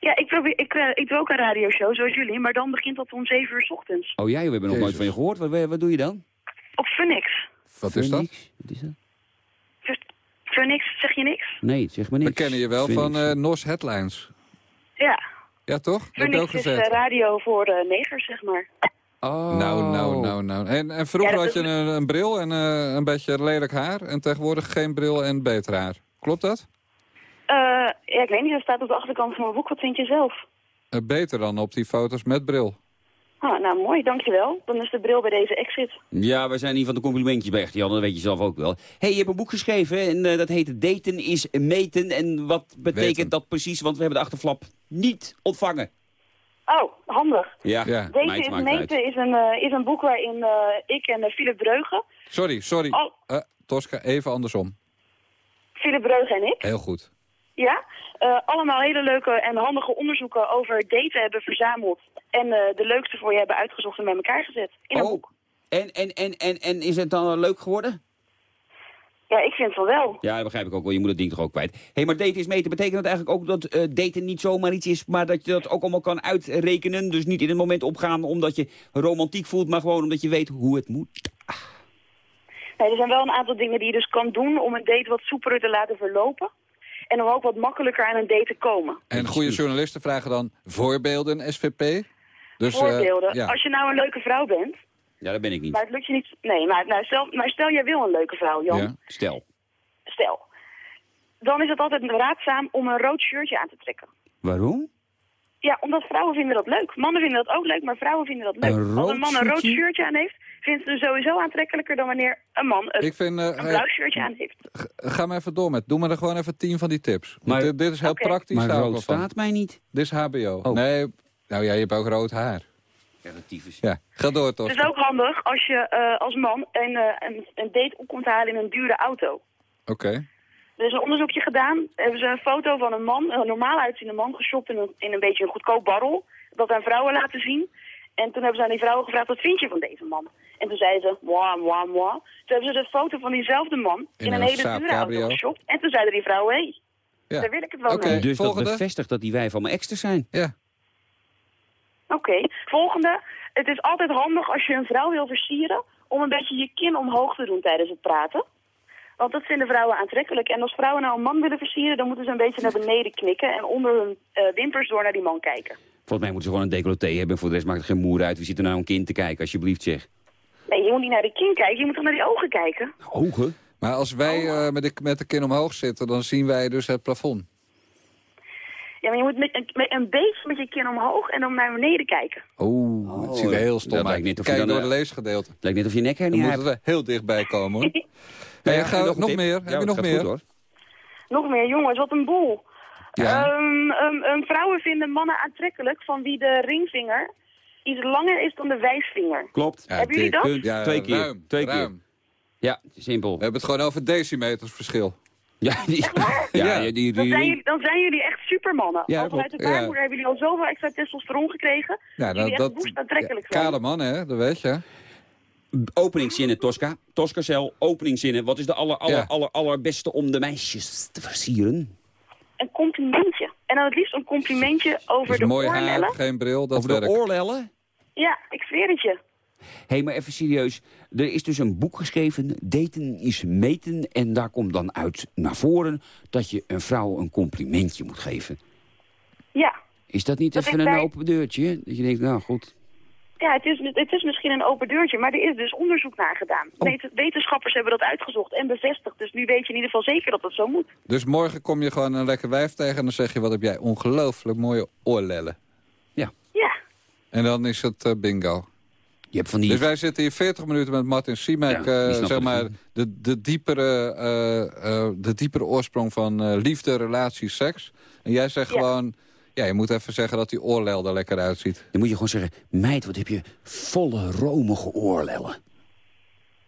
Ja, ik, probeer, ik, eh, ik doe ook een radioshow, zoals jullie, maar dan begint dat om 7 uur 's ochtends. Oh ja, we hebben nog nooit van je gehoord. Wat, wat doe je dan? Op Funix. Wat is dat? Phoenix? Wat is dat? Funix, zeg je niks? Nee, zeg maar niks. We kennen je wel Phoenix. van eh NOS Headlines. Ja, Ja, toch? Funix is eh, radio voor eh, negers, zeg maar. Oh. Nou, nou, nou, nou. En, en vroeger Ja, had je een, een bril en eh, een beetje lelijk haar. En tegenwoordig geen bril en beter haar. Klopt dat? Eh, ja, ik weet niet, dat staat op de achterkant van mijn boek. Wat vind je zelf? Eh, beter dan op die foto's met bril. Ah, nou, mooi, dankjewel. Dan is de bril bij deze exit. Ja, we zijn niet van de complimentjes bij Echte Jan, dat weet je zelf ook wel. hey, je hebt een boek geschreven en eh, dat heet Daten is meten. En wat betekent Weten. dat precies? Want we hebben de achterflap niet ontvangen. Oh, handig. Ja, Ja. Is meten is een, eh, is een boek waarin eh, ik en Philip Breugen... Sorry, sorry. Oh. Eh, Tosca, even andersom. Philip Breugen en ik, Heel goed. Ja, eh, allemaal hele leuke en handige onderzoeken over daten hebben verzameld. En eh, de leukste voor je hebben uitgezocht en bij elkaar gezet. In een Oh, boek. en, en, en, en, en is het dan leuk geworden? Ja, ik vind van wel. Ja, dat begrijp ik ook wel. Je moet het ding toch ook kwijt. Hé, hey, maar daten is meten. Betekent dat eigenlijk ook dat eh, daten niet zomaar iets is... maar dat je dat ook allemaal kan uitrekenen? Dus niet in het moment opgaan omdat je romantiek voelt... maar gewoon omdat je weet hoe het moet? Nee, er zijn wel een aantal dingen die je dus kan doen om een date wat soepeler te laten verlopen. En om ook wat makkelijker aan een date te komen. En goede journalisten vragen dan voorbeelden SVP? Dus, eh, Voorbeelden. ja. Als je nou een leuke vrouw bent, Ja, dat ben ik niet. maar het lukt je niet... Nee, maar, nou, stel, maar stel jij wil een leuke vrouw, Jan. Ja. Stel. Stel. Dan is het altijd raadzaam om een rood shirtje aan te trekken. Waarom? Ja, omdat vrouwen vinden dat leuk. Mannen vinden dat ook leuk, maar vrouwen vinden dat leuk. Een Als een man een rood shirtje? shirtje aan heeft, vindt ze sowieso aantrekkelijker dan wanneer een man een, Ik vind, eh, een blauw shirtje aan heeft. ga maar even door met. Doe maar er gewoon even tien van die tips. Maar- dit, dit is heel praktisch. Maar rood staat mij niet. Dit is HBO. Oh. Nee, nou ja, je hebt ook rood haar. Relatief Ja, ga door toch. Het is ook handig als je eh, als man een, eh, een, een date op komt halen in een dure auto. Oké. Er is een onderzoekje gedaan. Hebben ze een foto van een man, een normaal uitziende man, geshopt in een, in een beetje een goedkoop barrel. Dat aan vrouwen laten zien. En toen hebben ze aan die vrouwen gevraagd, wat vind je van deze man? En toen zeiden ze, moi, moi, moi. Toen hebben ze de foto van diezelfde man in, In een, een hele dure auto geshopt. En toen zeiden die vrouwen, hé, hey, Ja. daar wil ik het wel Oké. mee. Dus volgende. dat bevestigt dat die wij van mijn extras zijn. Ja. Oké, volgende. Het is altijd handig als je een vrouw wil versieren om een beetje je kin omhoog te doen tijdens het praten. Want dat vinden vrouwen aantrekkelijk. En als vrouwen nou een man willen versieren, dan moeten ze een beetje naar beneden knikken en onder hun eh, wimpers door naar die man kijken. Volgens mij moeten ze gewoon een decolleté hebben. Voor de rest maakt het geen moer uit. Wie zit er nou een kind te kijken, alsjeblieft zeg. Nee, je moet niet naar de kin kijken, je moet toch naar die ogen kijken. Ogen? Maar als wij eh, met, de, met de kin omhoog zitten, dan zien wij dus het plafond. Ja, maar je moet met, een- met een beetje met je kin omhoog en dan naar beneden kijken. Oh, het ziet er heel stom dat lijkt uit. net of je Kijk dan, door eh, de leesgedeelte. Het lijkt net of je nek Dan hernia moeten we heel dichtbij komen hoor. [laughs] Ja, Hey, en ga, nog nog meer? Ja, Heb je nog meer? goed, hoor. Nog meer, jongens, wat een boel. Ja. Ehm, ehm, ehm, vrouwen vinden mannen aantrekkelijk van wie de ringvinger iets langer is dan de wijsvinger. Klopt. Ja, Hebben jullie dat? Punt. Ja, Twee keer. ruim, Twee keer. Ja, simpel. We hebben het gewoon over decimeters verschil. Ja, die, [laughs] Ja. ja, die, die, Dan zijn, jullie, dan zijn jullie echt supermannen. Ja, al vanuit de baarmoeder hebben jullie al zoveel extra testosteron gekregen. Ja, jullie echt woest aantrekkelijk zijn. kale man, hè, dat weet je. Openingszinnen, Tosca. Tosca Cel, openingszinnen. Wat is de aller, aller, Ja. aller, allerbeste om de meisjes te versieren? Een complimentje. En dan het liefst een complimentje over Dus de mooi haar, oorlellen. geen bril, dat Over de oorlellen? Ja, ik zweer het je. Hé, hey, maar even serieus. Er is dus een boek geschreven, Daten is meten. En daar komt dan uit naar voren dat je een vrouw een complimentje moet geven. Ja. Is dat niet Dat even een bij- open deurtje? Dat je denkt, nou goed. Ja, het is, het is misschien een open deurtje, maar er is dus onderzoek naar gedaan. Oh. Wet- Wetenschappers hebben dat uitgezocht en bevestigd. Dus nu weet je in ieder geval zeker dat het zo moet. Dus morgen kom je gewoon een lekker wijf tegen en dan zeg je, wat heb jij ongelooflijk mooie oorlellen. Ja. En dan is het eh, bingo. Je hebt van die... Dus wij zitten hier 40 minuten met Martin Siemek, Ja, eh, zeg maar, de, de, diepere, eh, eh, de diepere oorsprong van eh, liefde, relatie, seks. En jij zegt Ja. gewoon, ja, je moet even zeggen dat die oorlel er lekker uitziet. Dan moet je gewoon zeggen, meid, wat heb je volle, romige oorlellen.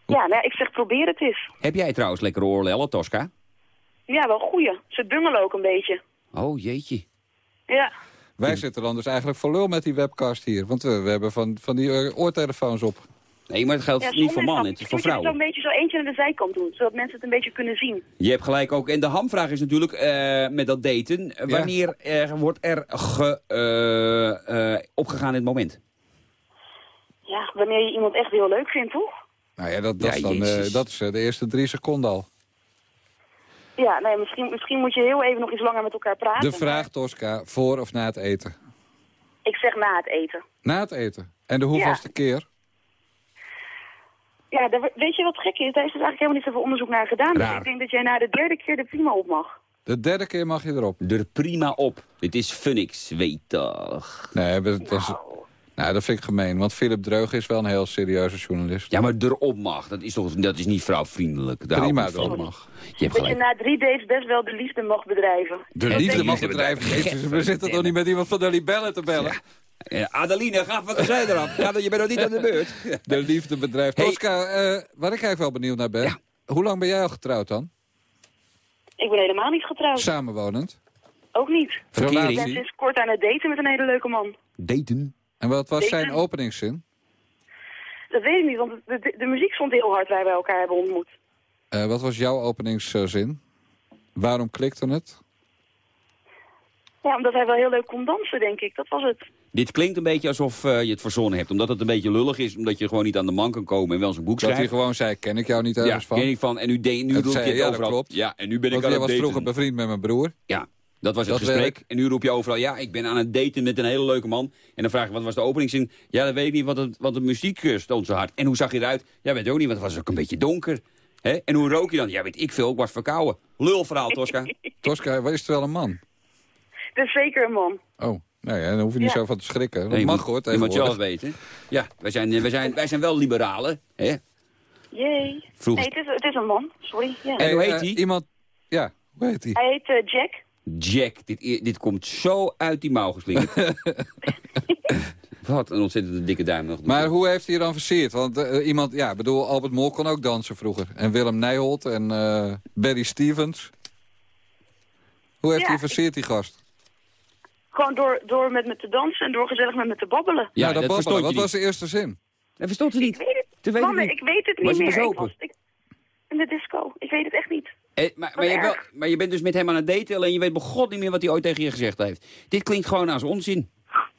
Ja, nou, ik zeg probeer het eens. Heb jij trouwens lekkere oorlellen, Tosca? Ja, wel goeie. Ze bungelen ook een beetje. Oh, jeetje. Ja. Wij zitten dan dus eigenlijk voor lul met die webcast hier. Want we, we hebben van, van die eh, oortelefoons op. Nee, maar het geldt Ja, niet voor mannen, het is voor moet je het vrouwen. zo'n beetje zo eentje aan de zijkant doen, zodat mensen het een beetje kunnen zien. Je hebt gelijk ook. En de hamvraag is natuurlijk eh, met dat daten. eh, Wanneer wordt er ge, eh, eh, opgegaan in het moment? Ja, wanneer je iemand echt heel leuk vindt, toch? Nou ja, dat, dat, Ja, is, dan, eh, dat is de eerste drie seconden al. Ja, nee, misschien, misschien moet je heel even nog iets langer met elkaar praten. De vraag, Tosca, voor of na het eten? Ik zeg na het eten. Na het eten. En de hoeveelste keer? Ja, daar, weet je wat gek is? Daar is dus eigenlijk helemaal niet zoveel onderzoek naar gedaan. Dus ik denk dat jij na de derde keer er prima op mag. De derde keer mag je erop. Er prima op. Dit is Funix, weet toch. Nee, dat, dat is, nou, dat vind ik gemeen. Want Philip Dreug is wel een heel serieuze journalist. Ja, maar erop mag. Dat is, toch, dat is niet vrouwvriendelijk. Daar Prima erop mag. Je hebt Dat je gelijk. na drie dates best wel de liefde mag bedrijven. De liefde de mag bedrijven. Jezus, we zitten toch niet met iemand van de libellen te bellen? Eh, Adeline, ga van de zij eraf. Ja, je bent nog niet aan de beurt. De liefde bedrijft. Hey. Tosca, eh, waar ik eigenlijk wel benieuwd naar ben. Ja. Hoe lang ben jij al getrouwd dan? Ik ben helemaal niet getrouwd. Samenwonend? Ook niet. Verkering. Ik ben sinds kort aan het daten met een hele leuke man. Daten. En wat was Daten. zijn openingszin? Dat weet ik niet, want de, de, de muziek stond heel hard waar wij elkaar hebben ontmoet. Eh, wat was jouw openingszin? Waarom klikte het? Ja, omdat hij wel heel leuk kon dansen, denk ik. Dat was het. Dit klinkt een beetje alsof eh, je het verzonnen hebt. Omdat het een beetje lullig is. Omdat je gewoon niet aan de man kan komen en wel zijn boek Dat hij schrijft. gewoon zei, ken ik jou niet Ja, ergens van? ken ik van. En nu, de, nu roep je zei het hij, ja, dat overal. klopt. Ja, en nu ben ik Want aan jij het was daten. vroeger bevriend met mijn broer. Ja, dat was het Dat gesprek. En nu roep je overal, ja, ik ben aan het daten met een hele leuke man. En dan vraag ik, wat was de openingszin? Ja, dat weet ik niet, want, het, want de muziek eh, stond zo hard. En hoe zag je eruit? Ja, weet ik ook niet, want het was ook een beetje donker. Hè? En hoe rook je dan? Ja, weet ik veel, ik was verkouden. Lulverhaal, Tosca. [laughs] [laughs] Tosca, is het wel een man? Het is zeker een man. Oh, nou ja, daar hoef je niet Ja. zo van te schrikken. Dat Nee, je mag moet- hoor, Je moet zelf weten. Ja, wij zijn, wij zijn, wij zijn wel liberalen. Hè? Jee. Nee, het is, het is een man. Sorry. Ja. En hoe heet eh, hij? Iemand, ja, hoe heet hij? Hij heet eh, Jack. Jack, dit, dit komt zo uit die mouw geslingerd. [laughs] [laughs] Wat een ontzettend dikke duim nog. Maar hoe heeft hij dan versierd? Want eh, iemand, ja, ik bedoel, Albert Mol kon ook dansen vroeger. En Willem Nijholt en eh Barry Stevens. Hoe heeft Ja, hij versierd, die gast? Gewoon door, door met me te dansen en door gezellig met me te babbelen. Ja, nou, dat dat babbelen. Wat was de eerste zin? Dat verstond ze niet. Ik weet het. Weet het niet. ik weet het Was niet je meer. Ik was ik, in de disco. Ik weet het echt niet. Eh, maar, maar, je wel, maar je bent dus met hem aan het daten, alleen je weet begot niet meer wat hij ooit tegen je gezegd heeft. Dit klinkt gewoon als onzin.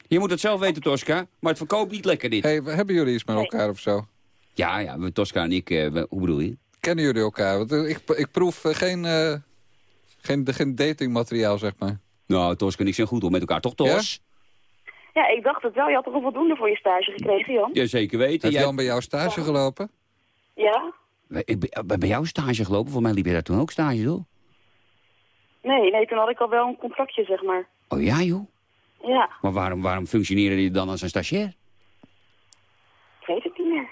Je moet het zelf weten, Tosca, maar het verkoopt niet lekker dit. Hey, hebben jullie iets met Nee. elkaar of zo? Ja, ja, we- Tosca en ik, eh, hoe bedoel je? Kennen jullie elkaar? Want eh, ik, ik proef eh, geen, eh, geen, geen datingmateriaal, zeg maar. Nou, Tosca en ik zijn goed om met elkaar, toch Tos? Ja, ik dacht het wel. Je had toch een voldoende voor je stage gekregen, Jan? Ja, zeker weten. Jij- Jan bij jou stage gelopen? Ja? Ik ben bij jou stage gelopen, volgens mij liep je daar toen ook stage, toch? Nee, nee, toen had ik al wel een contractje, zeg maar. Oh ja, joh. Ja, Maar waarom, waarom functioneerde je dan als een stagiair? ik weet het niet meer.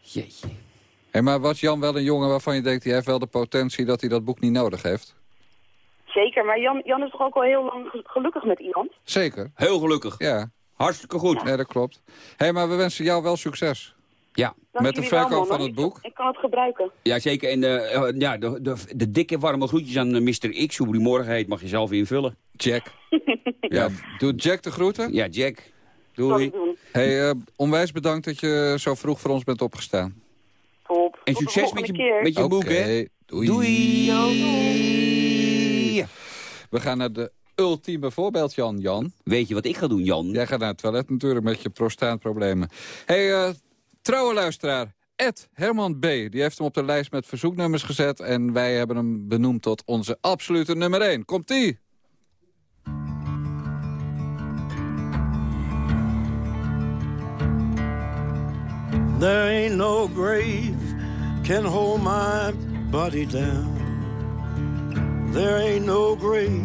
Jeetje. Hey, maar was Jan wel een jongen waarvan je denkt... die heeft wel de potentie dat hij dat boek niet nodig heeft? Zeker, maar Jan, Jan is toch ook al heel lang ge- gelukkig met iemand? Zeker, Heel gelukkig. ja. Hartstikke goed. Ja, dat klopt. hey, maar we wensen jou wel succes. Ja. Dank Met de wel, verkoop van het boek? Ik, kan het gebruiken. Ja, zeker. En eh, eh, ja, de, de, de dikke warme groetjes aan eh, Mr. X, hoe die morgen heet, mag je zelf invullen. Jack. [laughs] ja, doe Jack de groeten. Ja, Jack. Doei. Hey, onwijs bedankt dat je zo vroeg voor ons bent opgestaan. Top. En Tot de succes met je, keer. met je boek, hè? Doei. Doei. We gaan naar de ultieme voorbeeld, Jan. Jan, Weet je wat ik ga doen, Jan? jij gaat naar het toilet natuurlijk met je prostaatproblemen. hey, eh, trouwe luisteraar. Ed Herman B. Die heeft hem op de lijst met verzoeknummers gezet... en wij hebben hem benoemd tot onze absolute nummer 1. Komt-ie! There ain't no grave can hold my body down. There ain't no grave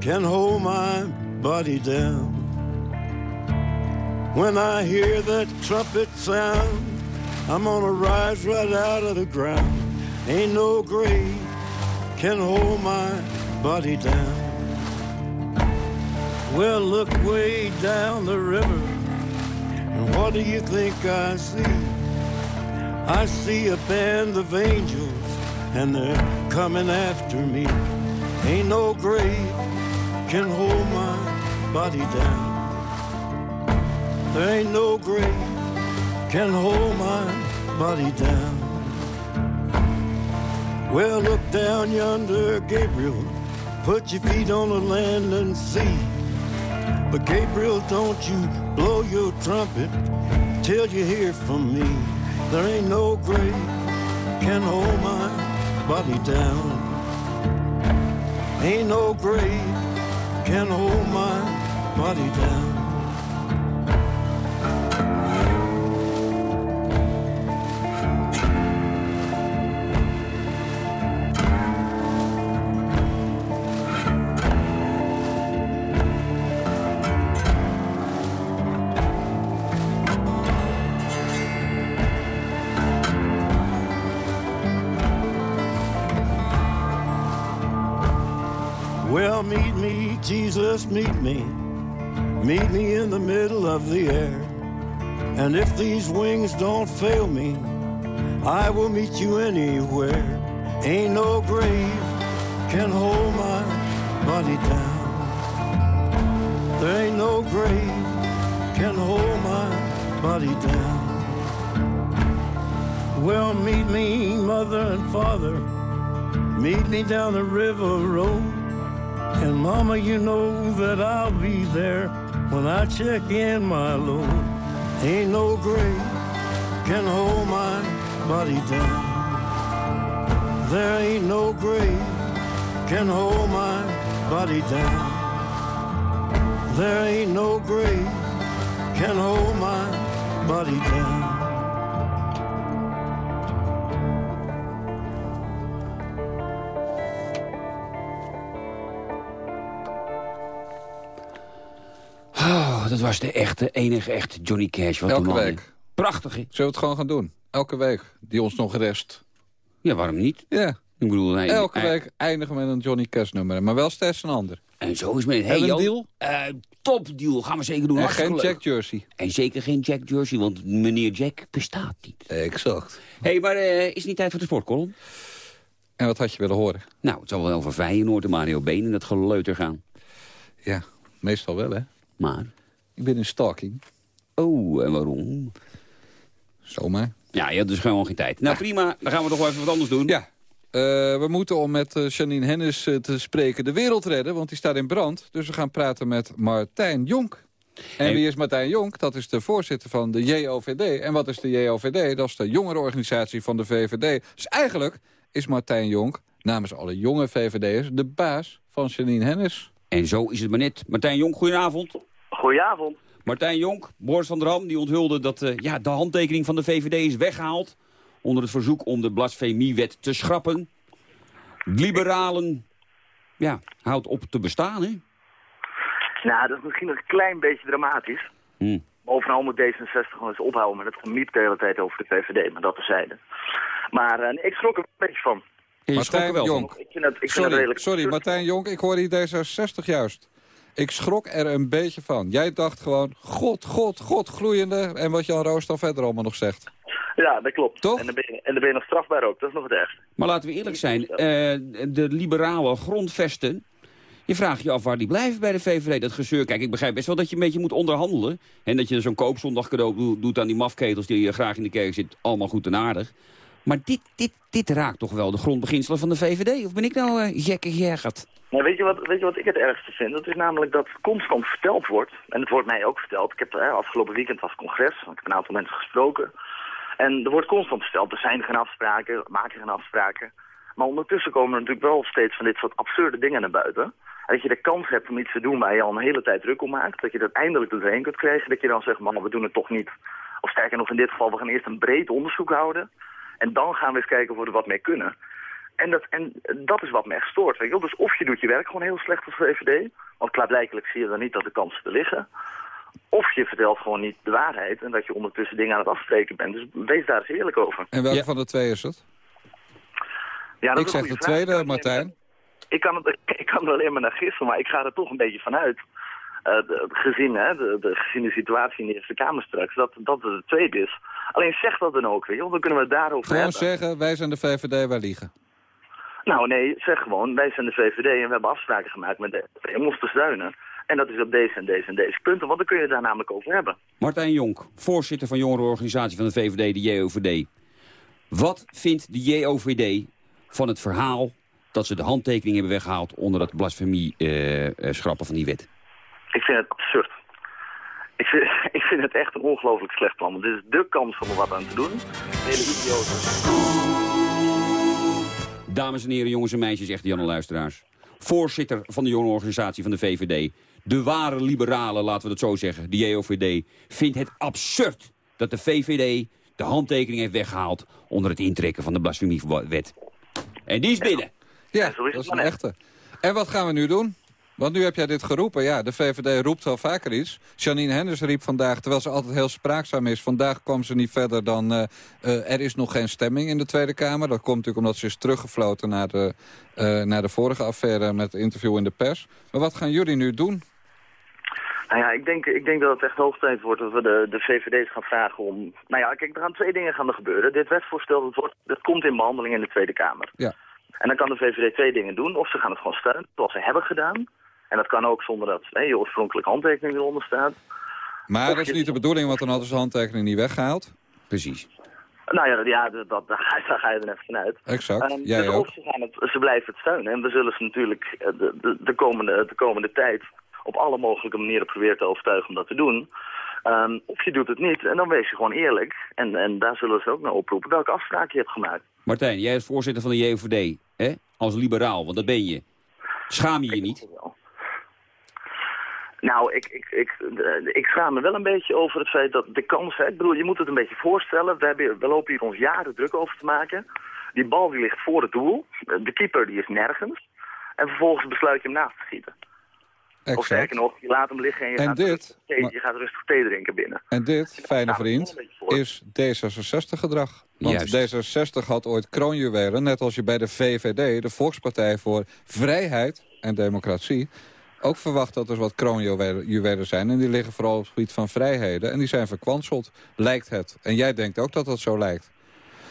can hold my body down. When I hear that trumpet sound, I'm gonna rise right out of the ground. Ain't no grave can hold my body down. Well, look way down the river. And what do you think I see? I see a band of angels, and they're coming after me. Ain't no grave can hold my body down. There ain't no grave can hold my body down. Well, look down yonder, Gabriel. Put your feet on the land and see. But Gabriel, don't you blow your trumpet till you hear from me. There ain't no grave can hold my body down. Ain't no grave can hold my body down. Jesus, meet me. Meet me in the middle of the air. And if these wings don't fail me, I will meet you anywhere. Ain't no grave can hold my body down. There ain't no grave can hold my body down. Well, meet me, mother and father. Meet me down the river road. And mama, you know that I'll be there when I check in my load. Ain't no grave can hold my body down. There ain't no grave can hold my body down. There ain't no grave can hold my body down. Was de echte, enige echte Johnny Cash. Wat Elke week. Prachtig? Zullen we het gewoon gaan doen? Elke week. Die ons nog rest. Ja, waarom niet? Ja. Ik bedoel, nee, Elke week eindigen we met een Johnny Cash nummer. Maar wel steeds een ander. En zo is. Hey, een Jan, deal? eh, top deal. Gaan we zeker doen. En geen. Jack Jersey. En zeker geen Jack Jersey, want meneer Jack bestaat niet. Exact. Hé, hey, maar eh, is het niet tijd voor de sportcolumn? En wat had je willen horen? Nou, het zal wel over Feyenoord en Mario Been en dat geleuter gaan. Ja, meestal wel, hè? Maar? Ik ben in stalking. Oh, en waarom? Zomaar. Ja, je had dus gewoon geen tijd. Nou, prima. Dan gaan we toch wel even wat anders doen. Ja. Eh, we moeten om met eh, Janine Hennis eh, te spreken de wereld redden, want die staat in brand. Dus we gaan praten met Martijn Jonk. En Hey. wie is Martijn Jonk? Dat is de voorzitter van de JOVD. En wat is de JOVD? Dat is de jongerenorganisatie van de VVD. Dus eigenlijk is Martijn Jonk namens alle jonge VVD'ers de baas van Janine Hennis. En zo is het maar net. Martijn Jonk, goedenavond. Goedenavond. Martijn Jonk, Boris van der Ham, die onthulde dat eh, ja, de handtekening van de VVD is weggehaald... onder het verzoek om de blasfemiewet te schrappen. Liberalen, ja, houdt op te bestaan, hè? Nou, dat is misschien een klein beetje dramatisch. Hm. Overal moet D66 gewoon eens ophouden met het gemiep de hele tijd over de VVD, maar dat terzijde. Maar eh, ik schrok er een beetje van. Martijn Jonk. Ik vind vind redelijk... sorry Martijn Jonk, ik hoor hier D66 juist. Ik schrok er een beetje van. Jij dacht gewoon, god, god, god, gloeiende. En wat Jan Roos dan verder allemaal nog zegt. Ja, dat klopt. Toch? En dan, ben je, en dan ben je nog strafbaar ook, dat is nog het ergste. Maar laten we eerlijk zijn, eh, de liberale grondvesten... Je vraagt je af waar die blijven bij de VVD, dat gezeur. Kijk, ik begrijp best wel dat je een beetje moet onderhandelen. En dat je zo'n koopzondag cadeau doe- doet aan die mafketels die graag in de kerk zitten. Allemaal goed en aardig. Maar dit, dit, dit raakt toch wel de grondbeginselen van de VVD? Of ben ik nou uh, gekke gergert? Nou, weet, je wat, weet je wat ik het ergste vind? Dat is namelijk dat constant verteld wordt, en het wordt mij ook verteld. Ik heb hè, afgelopen weekend was congres, ik heb een aantal mensen gesproken. En er wordt constant verteld, er zijn geen afspraken, maken geen afspraken. Maar ondertussen komen er natuurlijk wel steeds van dit soort absurde dingen naar buiten. En dat je de kans hebt om iets te doen waar je al een hele tijd druk om maakt. Dat je dat eindelijk doorheen kunt krijgen. Dat je dan zegt, man, we doen het toch niet. Of sterker nog, in dit geval, we gaan eerst een breed onderzoek houden. En dan gaan we eens kijken of we er wat mee kunnen. En dat, en dat is wat me echt stoort. Weet je wel? Dus of je doet je werk gewoon heel slecht als VVD. Want klaarblijkelijk zie je dan niet dat de kansen er liggen. Of je vertelt gewoon niet de waarheid. En dat je ondertussen dingen aan het afspreken bent. Dus wees daar eens eerlijk over. En welke van de twee is het? Ja, dat ik is zeg de vraag. tweede, Martijn. Ik kan, het, [laughs] ik kan er alleen maar naar gissen, maar ik ga er toch een beetje vanuit. Eh, de- gezien, hè, de, de, gezien de situatie in de Eerste Kamer straks, dat, dat het de tweede is. Alleen zeg dat dan ook, weet je, want dan kunnen we het daarover Gewoon hebben. zeggen, wij zijn de VVD, wij liegen. Nou nee, zeg gewoon, wij zijn de VVD en we hebben afspraken gemaakt met de SP om ons te steunen. En dat is op deze en deze en deze punten, want dan kun je het daar namelijk over hebben. Martijn Jonk, voorzitter van jongerenorganisatie van de VVD, de JOVD. Wat vindt de JOVD van het verhaal dat ze de handtekening hebben weggehaald onder dat blasfemie eh, eh, schrappen van die wet? Ik vind het absurd. Ik vind, [laughs] ik vind het echt een ongelooflijk slecht plan. Want dit is de kans om er wat aan te doen. Hele idioten. Dames en heren, jongens en meisjes, echte Janne luisteraars. Voorzitter van de jongerenorganisatie van de VVD. De ware liberalen, laten we het zo zeggen, de JOVD... vindt het absurd dat de VVD de handtekening heeft weggehaald... onder het intrekken van de blasfemiewet. En die is binnen. Ja, dat is een echte. En wat gaan we nu doen? Want nu heb jij dit geroepen. Ja, de VVD roept wel vaker iets. Janine Henders riep vandaag, terwijl ze altijd heel spraakzaam is... vandaag kwam ze niet verder dan... eh, eh, er is nog geen stemming in de Tweede Kamer. Dat komt natuurlijk omdat ze is teruggefloten naar de, eh, naar de vorige affaire... met het interview in de pers. Maar wat gaan jullie nu doen? Nou ja, ik denk, ik denk dat het echt hoog tijd wordt dat we de, de VVD's gaan vragen om... Nou ja, kijk, er gaan twee dingen gaan er gebeuren. Dit wetsvoorstel, dat, wordt, dat komt in behandeling in de Tweede Kamer. Ja. En dan kan de VVD twee dingen doen. Of ze gaan het gewoon steunen, zoals ze hebben gedaan. En dat kan ook zonder dat hè, je oorspronkelijke handtekening eronder staat. Maar dat is niet de bedoeling, want dan hadden ze de handtekening niet weggehaald. Precies. Nou ja, ja dat, dat, [laughs] daar, ga, je er even vanuit. Exact, Ehm, jij dus ook. of ze, gaan het, ze blijven het steunen. En we zullen ze natuurlijk eh, de, de, de, komende, de komende tijd op alle mogelijke manieren proberen te overtuigen om dat te doen. Ehm, of je doet het niet en dan wees je gewoon eerlijk. En, en daar zullen ze ook naar oproepen welke afspraak je hebt gemaakt. Martijn, jij is voorzitter van de JOVD, hè? als liberaal, want dat ben je. Schaam je je niet? Nou, ik, ik, ik, eh, ik schaam me wel een beetje over het feit dat de kans... Hè, ik bedoel, je moet het een beetje voorstellen. We, hebben, we lopen hier ons jaren druk over te maken. Die bal die ligt voor het doel. De keeper die is nergens. En vervolgens besluit je hem naast te schieten. Of Exact. sterker nog, je laat hem liggen en je, En gaat, dit, rustig thee, maar- je gaat rustig thee drinken binnen. En dit, fijne Nou, vriend, is D66-gedrag. Want Juist. D66 had ooit kroonjuwelen, net als je bij de VVD... de Volkspartij voor Vrijheid en Democratie... ook verwacht dat er wat kroonjuwelen zijn. En die liggen vooral op het gebied van vrijheden. En die zijn verkwanseld, lijkt het. En jij denkt ook dat dat zo lijkt.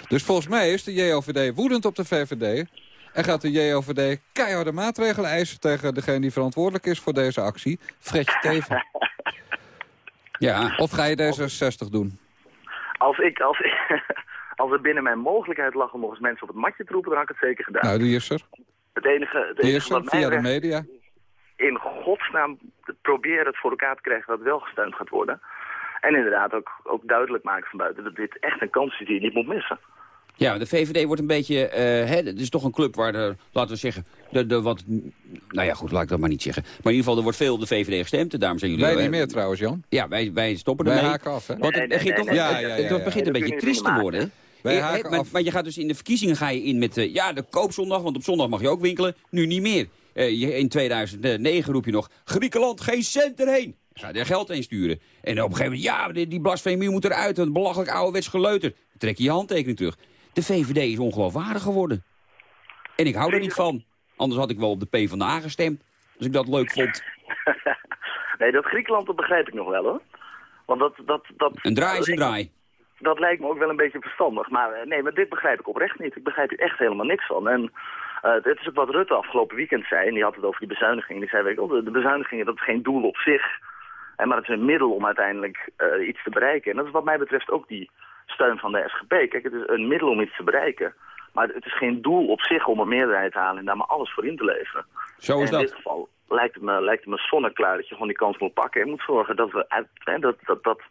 Dus volgens mij is de JOVD woedend op de VVD... en gaat de JOVD keiharde maatregelen eisen... tegen degene die verantwoordelijk is voor deze actie, Fredje Teven. [laughs] Ja. Of ga je D66 doen? Als, ik, als, [laughs] als het binnen mijn mogelijkheid lag om nog eens mensen op het matje te roepen, dan had ik het zeker gedaan. Nou, die is er. het enige, het Die is er wat mij via de media. In godsnaam proberen het voor elkaar te krijgen dat het wel gesteund gaat worden. En inderdaad ook, ook duidelijk maken van buiten dat dit echt een kans is die je niet moet missen. Ja, de VVD wordt een beetje... eh, hè, het is toch een club waar, de, laten we zeggen... De, de wat, nou ja, goed, laat ik dat maar niet zeggen. Maar in ieder geval, er wordt veel op de VVD gestemd. En daarom zijn jullie... Wij niet meer trouwens, Jan. Ja, wij, wij stoppen Wij ermee. haken af, hè? Want het begint toch een beetje triest te worden. hè? Wij Eh, haken maar, af. maar je gaat dus in de verkiezingen ga je in met... eh, ja, de koopzondag, want op zondag mag je ook winkelen. Nu niet meer. Eh, in 2009 roep je nog... Griekenland, geen cent erheen. Ga je er geld heen sturen. En op een gegeven moment... Ja, die, die blasfemie moet eruit. Een belachelijk ouderwets geleuter. Dan trek je je handtekening terug. De VVD is ongeloofwaardig geworden. En ik hou er niet van. Anders had ik wel op de P van de A gestemd. Als ik dat leuk vond. [laughs] nee, dat Griekenland, dat begrijp ik nog wel hoor. Want dat, dat, dat, Een draai is een draai. dat lijkt me ook wel een beetje verstandig. Maar eh, nee, maar dit begrijp ik oprecht niet. Ik begrijp hier echt helemaal niks van. En het is ook wat Rutte afgelopen weekend zei. En die had het over die bezuinigingen. Die zei, weet je wel, de, de bezuinigingen, dat is geen doel op zich. En maar het is een middel om uiteindelijk eh, iets te bereiken. En dat is wat mij betreft ook die steun van de SGP. Kijk, het is een middel om iets te bereiken. Maar het is geen doel op zich om een meerderheid te halen en daar maar alles voor in te leveren. Zo is en in dat. dit geval lijkt het, me, lijkt het me zonneklaar dat je gewoon die kans moet pakken. En moet zorgen dat we uit, hè, dat, dat, dat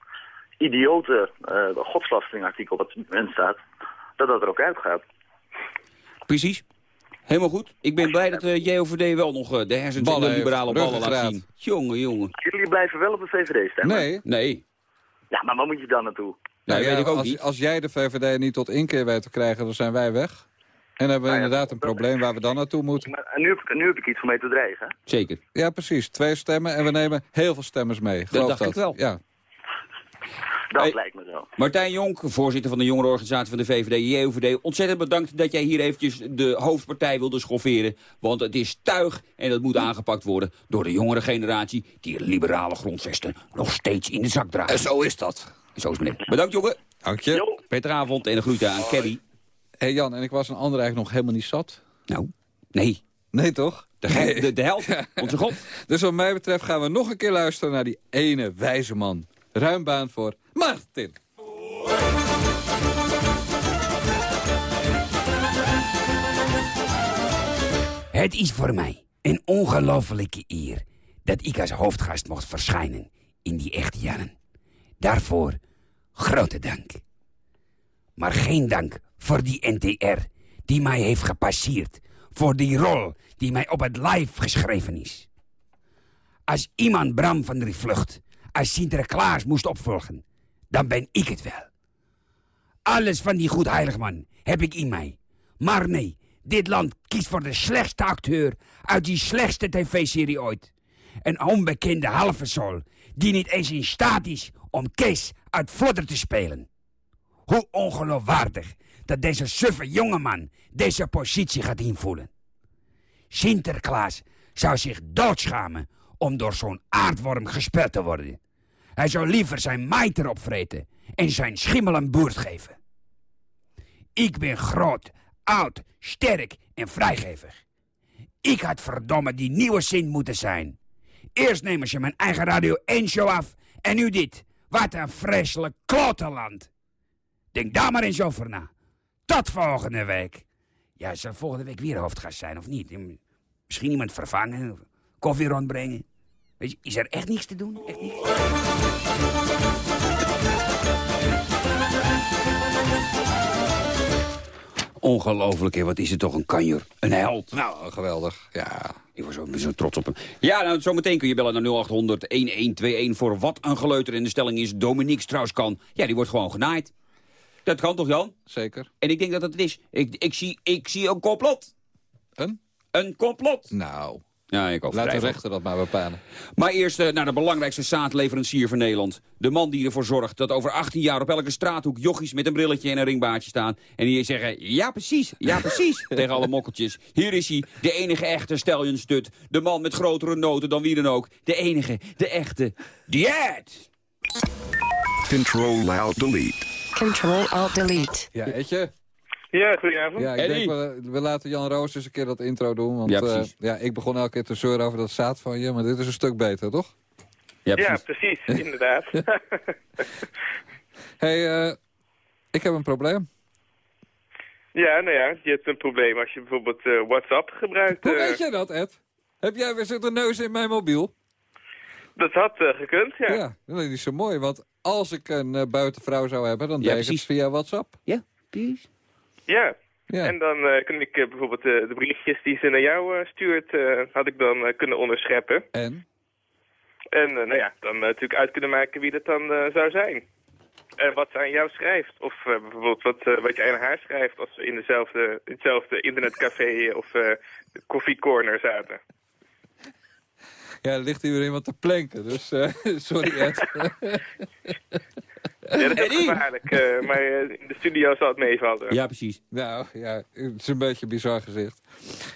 idiote uh, godslasteringartikel wat erin staat, dat dat er ook uitgaat. Precies. Helemaal goed. Ik ben blij dat de JOVD wel nog eh, de hersens Ballen en de liberale ballen laat zien. Jongen, jongen. Jullie blijven wel op de VVD stemmen? Nee. Nee. Ja, maar waar moet je dan naartoe? Nou, Nou weet ja, ik ook als, niet. als jij de VVD niet tot inkeer weet te krijgen, dan zijn wij weg. En dan hebben we Nou ja, inderdaad een probleem waar we dan naartoe moeten. Maar, en nu, heb ik, nu heb ik iets om mee te dreigen. Zeker. Ja, precies. Twee stemmen en we nemen heel veel stemmers mee. Geloof dacht ik wel. Ja. Dat Hey. lijkt me zo. Martijn Jonk, voorzitter van de jongerenorganisatie van de VVD, JOVD. Ontzettend bedankt dat jij hier eventjes de hoofdpartij wilde schofferen. Want het is tuig en dat moet aangepakt worden door de jongere generatie... die de liberale grondvesten nog steeds in de zak dragen. zo is dat. Zo is het meneer. Bedankt jongen. Dank je. Prettige avond en een groeten aan Kerry. Hé hey Jan, en ik was een ander eigenlijk nog helemaal niet zat. Nou, nee. Nee toch? De, de, de held, [laughs] onze god. Dus wat mij betreft gaan we nog een keer luisteren naar die ene wijze man. Ruim baan voor Martin. Het is voor mij een ongelofelijke eer dat ik als hoofdgast mocht verschijnen in die echte Jannen. Daarvoor grote dank. Maar geen dank voor die NTR die mij heeft gepasseerd. Voor die rol die mij op het lijf geschreven is. Als iemand Bram van der Vlucht als Sinterklaas moest opvolgen, dan ben ik het wel. Alles van die goed heiligman heb ik in mij. Maar nee, dit land kiest voor de slechtste acteur uit die slechtste tv-serie ooit. Een onbekende halve zool die niet eens in staat is om Kees uit Vlodder te spelen. Hoe ongeloofwaardig dat deze suffe jongeman deze positie gaat invoelen. Sinterklaas zou zich doodschamen om door zo'n aardworm gespeeld te worden. Hij zou liever zijn mijter opvreten en zijn schimmel een boert geven. Ik ben groot, oud, sterk en vrijgevig. Ik had verdomme die nieuwe zin moeten zijn. Eerst nemen ze mijn eigen Radio 1 show af en nu dit. Wat een vreselijk klotenland. Denk daar maar eens over na. Tot volgende week. Ja, zal volgende week weer hoofdgast zijn of niet? Misschien iemand vervangen, koffie rondbrengen. Weet je, is er echt niks te doen? Echt niks? Ongelooflijk, hè. Wat is het toch een kanjer. Een held. Nou, geweldig. Ja. Ik was ook zo trots op hem. Ja, nou, zometeen kun je bellen naar 0800-1121 voor wat een geleuter. En de stelling is Dominique Strauss-Kan. Ja, die wordt gewoon genaaid. Dat kan toch, Jan? Zeker. En ik denk dat het is. Ik, ik, zie, ik zie een complot. Een? Een complot. Nou, Ja, ik ook. laat de rechter dat maar bepalen. Maar eerst eh, naar de belangrijkste zaadleverancier van Nederland. De man die ervoor zorgt dat over 18 jaar op elke straathoek... jochies met een brilletje en een ringbaardje staan. En die zeggen, ja precies, ja precies, [laughs] tegen alle mokkeltjes. Hier is hij, de enige echte stallion-stut. De man met grotere noten dan wie dan ook. De enige, de echte, Diet. Control Alt Delete. Control Alt Delete. Ja, goedenavond. Ja, ik denk, we, we laten Jan Roos eens een keer dat intro doen. Want Ja, eh, precies. ja, ik begon elke keer te zeuren over dat zaad van je. Maar dit is een stuk beter, toch? Ja, Ja, precies, inderdaad. [laughs] hey, eh, ik heb een probleem. ja, nou ja, je hebt een probleem als je bijvoorbeeld eh, WhatsApp gebruikt. Hoe eh, weet jij dat, Ed? Heb jij weer zitten neus in mijn mobiel? Dat had eh, gekund, ja. Ja, dat is niet zo mooi. Want als ik een eh, buitenvrouw zou hebben, dan Ja, deed ik het via WhatsApp. Ja, precies. Ja. Ja. En dan kun ik eh, bijvoorbeeld eh, de briefjes die ze naar jou stuurt, had ik dan kunnen onderscheppen. En? En nou ja, dan natuurlijk uit kunnen maken wie dat dan zou zijn. En wat ze aan jou schrijft. Of bijvoorbeeld wat, wat jij aan haar schrijft als we in dezelfde, hetzelfde internetcafé of koffiecorner zaten. Ja, er ligt hier weer iemand te planken. Dus [laughs] sorry, Ed. [laughs] Ja, dat [laughs] is ook gevaarlijk, eh, maar eh, in de studio zal het meevallen. Ja, precies. nou, ja, het is een beetje een bizar gezicht.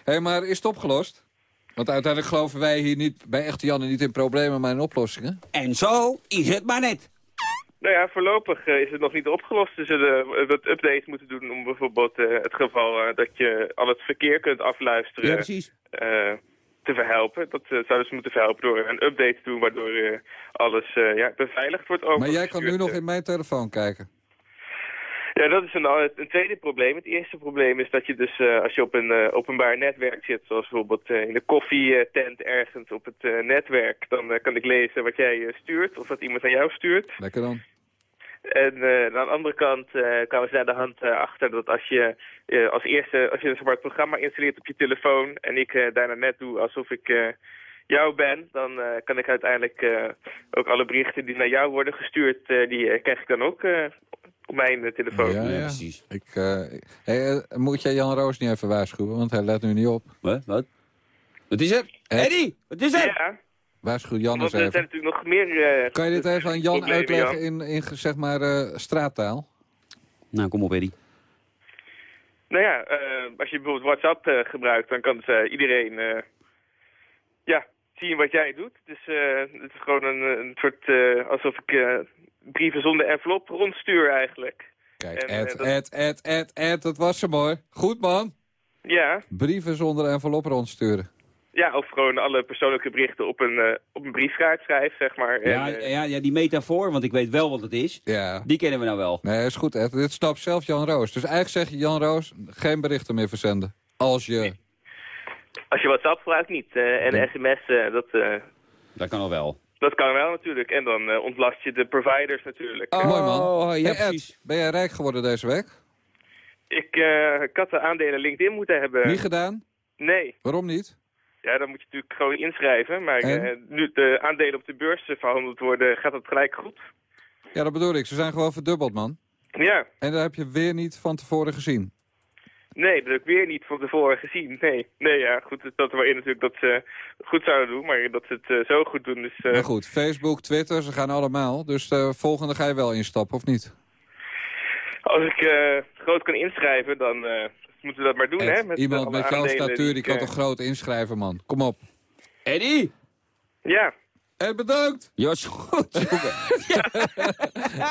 Hé, hey, maar is het opgelost? Want uiteindelijk geloven wij hier niet, bij Echte Janne niet in problemen, maar in oplossingen. En zo is het maar net. Nou ja, voorlopig eh, is het nog niet opgelost. Ze zullen eh, wat updates moeten doen om bijvoorbeeld eh, het geval eh, dat je al het verkeer kunt afluisteren Ja, precies. Te verhelpen. Dat eh, zouden ze moeten verhelpen door een update te doen waardoor eh, alles eh, ja, beveiligd wordt. Maar jij kan nu nog in mijn telefoon kijken. Ja, dat is een, een tweede probleem. Het eerste probleem is dat je dus als je op een openbaar netwerk zit, zoals bijvoorbeeld in de koffietent ergens op het netwerk, dan kan ik lezen wat jij stuurt of wat iemand aan jou stuurt. Lekker dan. En eh, aan de andere kant eh kwamen ze naar de hand eh, achter dat als je eh, als eerste, als je een zwart programma installeert op je telefoon en ik eh, daarna net doe alsof ik eh, jou ben, dan eh, kan ik uiteindelijk eh, ook alle berichten die naar jou worden gestuurd, eh, die krijg ik dan ook eh, op mijn telefoon. Ja, ja. Ik, eh, hey, eh, moet jij Jan Roos niet even waarschuwen, want hij let nu niet op. Wat? Wat? Wat is het? Eddie, wat is het? Ja, Waarschuw Jan want eens er zijn even. natuurlijk nog meer... eh, Kan je dit even aan Jan uitleggen in, in zeg maar eh, straattaal? Nou, kom op, Eddie. Nou ja, eh, als je bijvoorbeeld WhatsApp eh, gebruikt, dan kan dus, iedereen eh, ja, zien wat jij doet. Dus eh, het is gewoon een, een soort, eh, alsof ik eh, brieven zonder envelop rondstuur eigenlijk. Kijk, Ed, dat- Ed, Ed, Ed, Ed, dat was ze mooi. Goed man. Ja, Brieven zonder envelop rondsturen. Ja, of gewoon alle persoonlijke berichten op een, eh, op een briefkaart schrijf, zeg maar. Ja, En, eh, ja, ja, die metafoor, want ik weet wel wat het is. Ja. Die kennen we nou wel. Nee, is goed, Ed. Dit snapt zelf Jan Roos. Dus eigenlijk zeg je, Jan Roos, geen berichten meer verzenden. Als je... Als je WhatsApp gebruikt, niet. Eh, en sms, eh, dat, eh, Dat kan al wel. dat kan wel natuurlijk. En dan eh, ontlast je de providers natuurlijk. Mooi man. Oh, ja, Hey, Ed, ben jij rijk geworden deze week? Ik, eh, ik had de aandelen LinkedIn moeten hebben. Niet gedaan? Nee. Waarom niet? Ja, dan moet je natuurlijk gewoon inschrijven. Maar En? eh, nu de aandelen op de beurs verhandeld worden, gaat dat gelijk goed. Ja, dat bedoel ik. Ze zijn gewoon verdubbeld, man. Ja, En dat heb je weer niet van tevoren gezien. nee, dat heb ik weer niet van tevoren gezien. Nee, nee ja, goed, er wel in natuurlijk dat ze goed zouden doen, maar dat ze het eh, zo goed doen. Dus, eh, Maar goed, Facebook, Twitter, ze gaan allemaal. Dus de volgende ga je wel instappen, of niet? Als ik eh, groot kan inschrijven, dan eh, moeten we dat maar doen, Ed, hè? Met iemand met jouw statuur, die ik, kan eh, toch groot inschrijven, man. Kom op. Eddie! Ja. Ed, bedankt! Ja, is goed.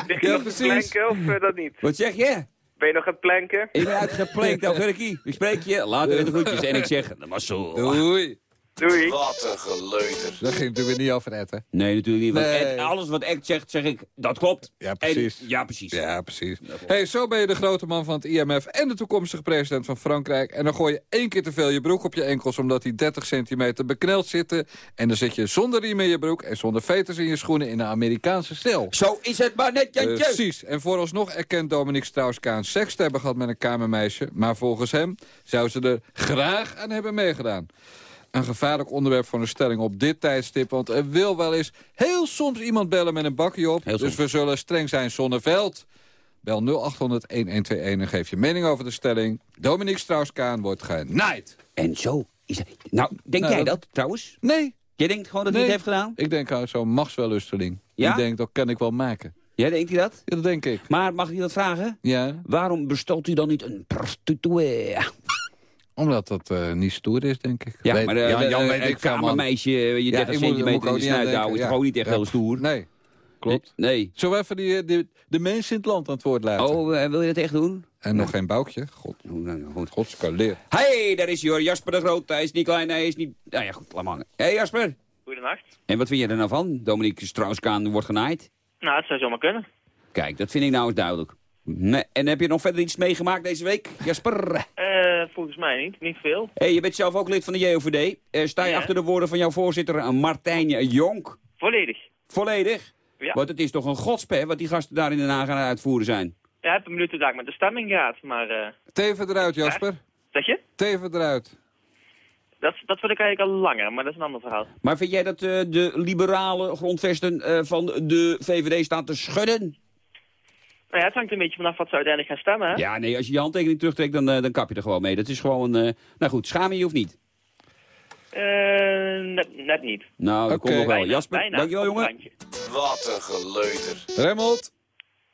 Lig je nog te planken of eh, dat niet? Wat zeg je? Ben je nog aan het planken? Ik ben uitgeplankt, [laughs] Algerkie. Ik spreek je. Later de groetjes. En ik zeg, dat was zo. Doei. Doei. Wat een geleuter. Dat ging natuurlijk weer niet over Ed, hè? Nee, natuurlijk niet. Want Nee. Ed- alles wat Ed zegt, zeg ik, dat klopt. Ja, precies. En- ja, precies. Ja, precies. Hey, zo ben je de grote man van het IMF en de toekomstige president van Frankrijk. En dan gooi je één keer te veel je broek op je enkels... omdat die 30 centimeter bekneld zitten. En dan zit je zonder riem in je broek en zonder veters in je schoenen... in de Amerikaanse stijl. Zo is het maar net, Jantje. Precies. En vooralsnog erkent Dominique Strauss-Kaan seks te hebben gehad met een kamermeisje. Maar volgens hem zou ze er graag aan hebben meegedaan. Een gevaarlijk onderwerp voor een stelling op dit tijdstip. Want er wil wel eens heel soms iemand bellen met een bakje op. Dus we zullen streng zijn zonder veld. Bel 0800-1121 en geef je mening over de stelling. Dominique Strauss-Kaan wordt genaaid. En zo is het. Nou, denk Nou, jij dat- dat trouwens? Nee. Jij denkt gewoon dat hij het heeft gedaan? Ik denk aan zo'n machtswellusteling. Ja? Die denkt, dat kan ik wel maken. Jij denkt hij dat? Ja, dat denk ik. Maar mag ik dat vragen? Ja, Waarom bestelt u dan niet een prostituee? Omdat dat eh, niet stoer is, denk ik. Ja, Weet- maar eh, Jan, Jan eh, weet een kamermeisje, eh, je Ja, 30 ik moet- moet centimeter in de snuit houden, is ook niet echt ja. heel stoer? Nee, klopt. Nee. Zullen we even die, die, de mensen in het land aan het woord laten? Oh, eh, wil je dat echt doen? En nog geen boukje? God, goed. godskaleer. hey, daar is hij hoor. Jasper de Groot. Hij is niet klein, hij is niet... Nou ja, goed, laat maar hangen. hey, Jasper. Goedenacht. En wat vind je er nou van? Dominique Strauss-Kaan wordt genaaid? Nou, het zou zomaar kunnen. Kijk, dat vind ik nou eens duidelijk. Nee, en heb je nog verder iets meegemaakt deze week, Jasper? Eh, volgens mij niet. Niet veel. hey, je bent zelf ook lid van de JOVD. Eh, sta je Ja. achter de woorden van jouw voorzitter eh, Martijn Jonk? Volledig. Volledig? Ja. Want het is toch een godspe wat die gasten daar in Den Haag aan het uitvoeren zijn. Ja, heb een minuut ik met de stemming gaat, maar... eh Teven eruit, Jasper. zeg je? Teven eruit. Dat, dat wil ik eigenlijk al langer, maar dat is een ander verhaal. Maar vind jij dat eh, de liberale grondvesten eh, van de VVD staan te schudden? Nou ja, het hangt een beetje vanaf wat ze uiteindelijk gaan stemmen, hè? Ja, nee, als je je handtekening terugtrekt, dan, eh, dan kap je er gewoon mee. Dat is gewoon... eh, nou goed, schaam je je of niet? Eh, net, net niet. Nou, dat Oké. komt nog wel. Bijna, Jasper, bijna, dankjewel jongen. Wat een geleuter. Remmelt,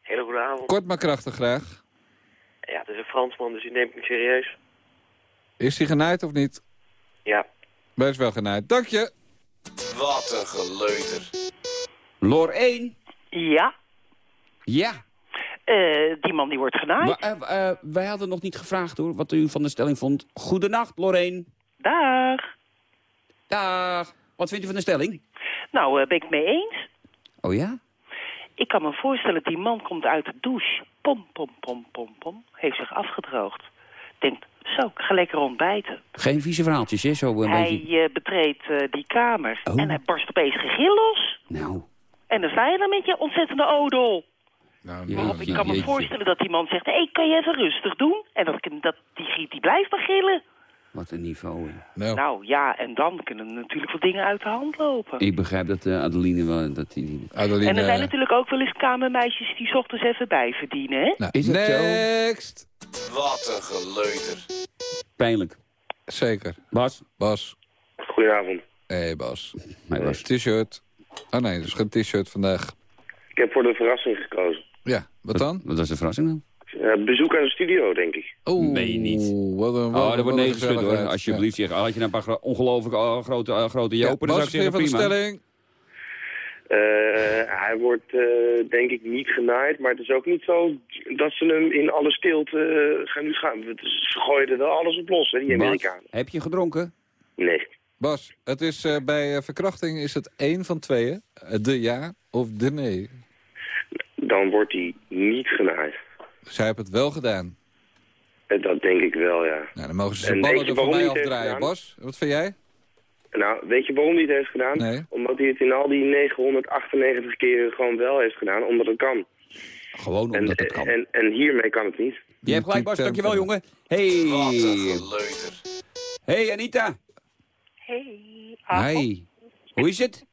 Hele goede avond. kort maar krachtig graag. Ja, het is een Fransman, dus die neemt me serieus. Is hij genaaid of niet? Ja. Best wel genaaid. Dank je. Wat een geleuter. Lor 1. Ja, Ja. Eh, die man die wordt genaaid. Maar, eh, eh, wij hadden nog niet gevraagd hoor, wat u van de stelling vond. Goedenacht, Lorraine. Dag. Dag. Wat vindt u van de stelling? Nou, ben ik het mee eens. Oh ja? Ik kan me voorstellen, die man komt uit de douche. Pom, pom, pom, pom, pom. Heeft zich afgedroogd. Denkt, zo, ik ga lekker ontbijten. Geen vieze verhaaltjes, hè? Zo een hij beetje... betreedt die kamer. Oh. En hij barst opeens gegil los. Nou. En dan sta je dan met je ontzettende odol. Nou, ik kan me jeetje. voorstellen dat die man zegt... hé, kan je even rustig doen? En dat, ik- dat die griet die blijft maar gillen. Wat een niveau, hè. Nou, Nou ja, en dan kunnen natuurlijk wat dingen uit de hand lopen. Ik begrijp dat eh, Adeline wel... Dat die... Adeline, En er zijn eh, natuurlijk ook wel eens kamermeisjes die 's ochtends even bijverdienen, hè? nou, Is het zo? next. Wat een geleuter. Pijnlijk. Zeker. Bas? Bas. Goedenavond. Hé, hey, Bas. Nee, Bas. T-shirt. Oh nee, dat is geen t-shirt vandaag. Ik heb voor de verrassing gekozen. Ja, wat dan? Wat was de verrassing dan? Eh, bezoek aan de studio, denk ik. Meen je niet. Wat een, Oh, dat wordt negen geschud hoor. Alsjeblieft zeg. Had je nou een paar ongelooflijk eh, grote, eh, grote Ja. jopen, Ja, dan Bas, zou ik zeggen prima. stelling? Eh, hij wordt eh, denk ik niet genaaid, maar het is ook niet zo dat ze hem in alle stilte gaan nu gaan. Het is- Ze gooien er alles op los, hè, die Bas, Amerikanen. heb je gedronken? Nee. Bas, het is, eh, bij verkrachting is het één van tweeën. De ja of de nee. Dan wordt hij niet genaaid. Zij hebben het wel gedaan. Eh, Dat denk ik wel, ja. Nou, dan mogen ze En zijn weet ballen er voor mij afdraaien. Bas, wat vind jij? Nou, weet je waarom hij het heeft gedaan? Nee. Omdat hij het in al die 998 keren gewoon wel heeft gedaan, omdat het kan. Gewoon En, omdat het kan. en, en hiermee kan het niet. Je hebt gelijk, Bas. Dankjewel, jongen. Hey. Hey, Anita. Hey, Hi. Hoe is het?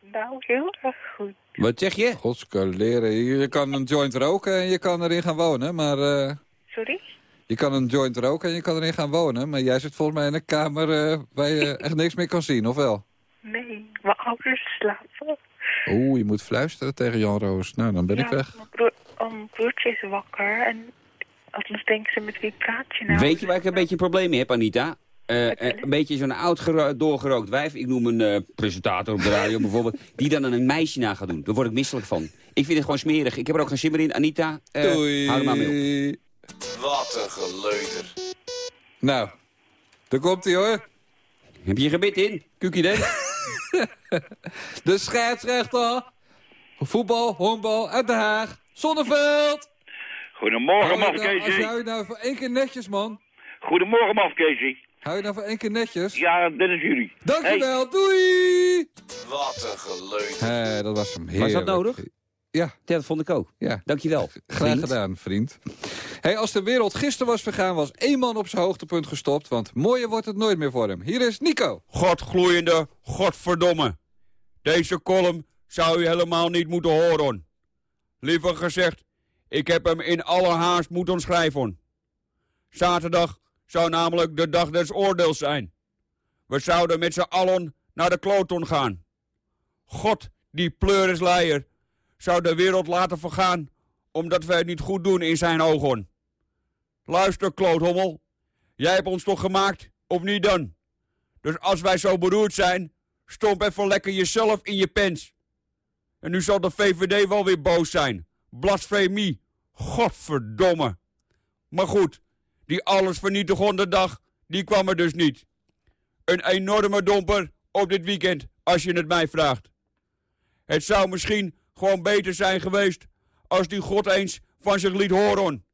nou heel erg goed. Wat zeg je? Godskaleren. Je je kan een joint roken en je kan erin gaan wonen, maar... eh, Sorry? je kan een joint roken en je kan erin gaan wonen, maar jij zit volgens mij in een kamer eh, waar je [laughs] echt niks meer kan zien, of wel? Nee, mijn ouders slapen. Oeh, je moet fluisteren tegen Jan Roos. Nou, dan ben ik weg. Mijn, broer, oh, mijn broertje is wakker en anders denken ze met wie praat je nou? Weet je waar ik een beetje een probleem mee heb, Anita? Eh, eh, een beetje zo'n oud gero- doorgerookt wijf. Ik noem een eh, presentator op de radio [laughs] bijvoorbeeld. Die dan een meisje na gaat doen. Daar word ik misselijk van. Ik vind het gewoon smerig. Ik heb er ook geen zin meer in. Anita, eh, Doei. hou er maar mee op. Wat een geleuter. Nou, daar komt hij hoor. Heb je gebit in? Kukkie den? [laughs] De scheidsrechter. Voetbal, honkbal uit Den Haag. Zonneveld. Goedemorgen, je nou- Als Mafkeesje. jij nou voor één keer netjes, man. Goedemorgen, Mafkeesje. Hou je nou voor één keer netjes? Ja, dit is jullie. Dankjewel, doei! Wat een. Hé, dat was hem. Was dat Heerlijk. nodig? Ja. Ja, dat vond ik ook. Ja. Dankjewel. Graag vriend. gedaan, vriend. Hey, als de wereld gisteren was vergaan, was één man op zijn hoogtepunt gestopt. Want mooier wordt het nooit meer voor hem. Hier is Nico. Godgloeiende, godverdomme. Deze column zou u helemaal niet moeten horen. Liever gezegd, ik heb hem in alle haast moeten schrijven. Zaterdag zou namelijk de dag des oordeels zijn. We zouden met z'n allen naar de kloton gaan. God, die pleurisleier, zou de wereld laten vergaan... omdat wij het niet goed doen in zijn ogen. Luister, kloothommel. Jij hebt ons toch gemaakt, of niet dan? Dus als wij zo beroerd zijn, stomp even lekker jezelf in je pens. En nu zal de VVD wel weer boos zijn. Blasfemie. Godverdomme. Maar goed, die alles vernietigende dag, die kwam er dus niet. Een enorme domper op dit weekend, als je het mij vraagt. Het zou misschien gewoon beter zijn geweest als die God eens van zich liet horen.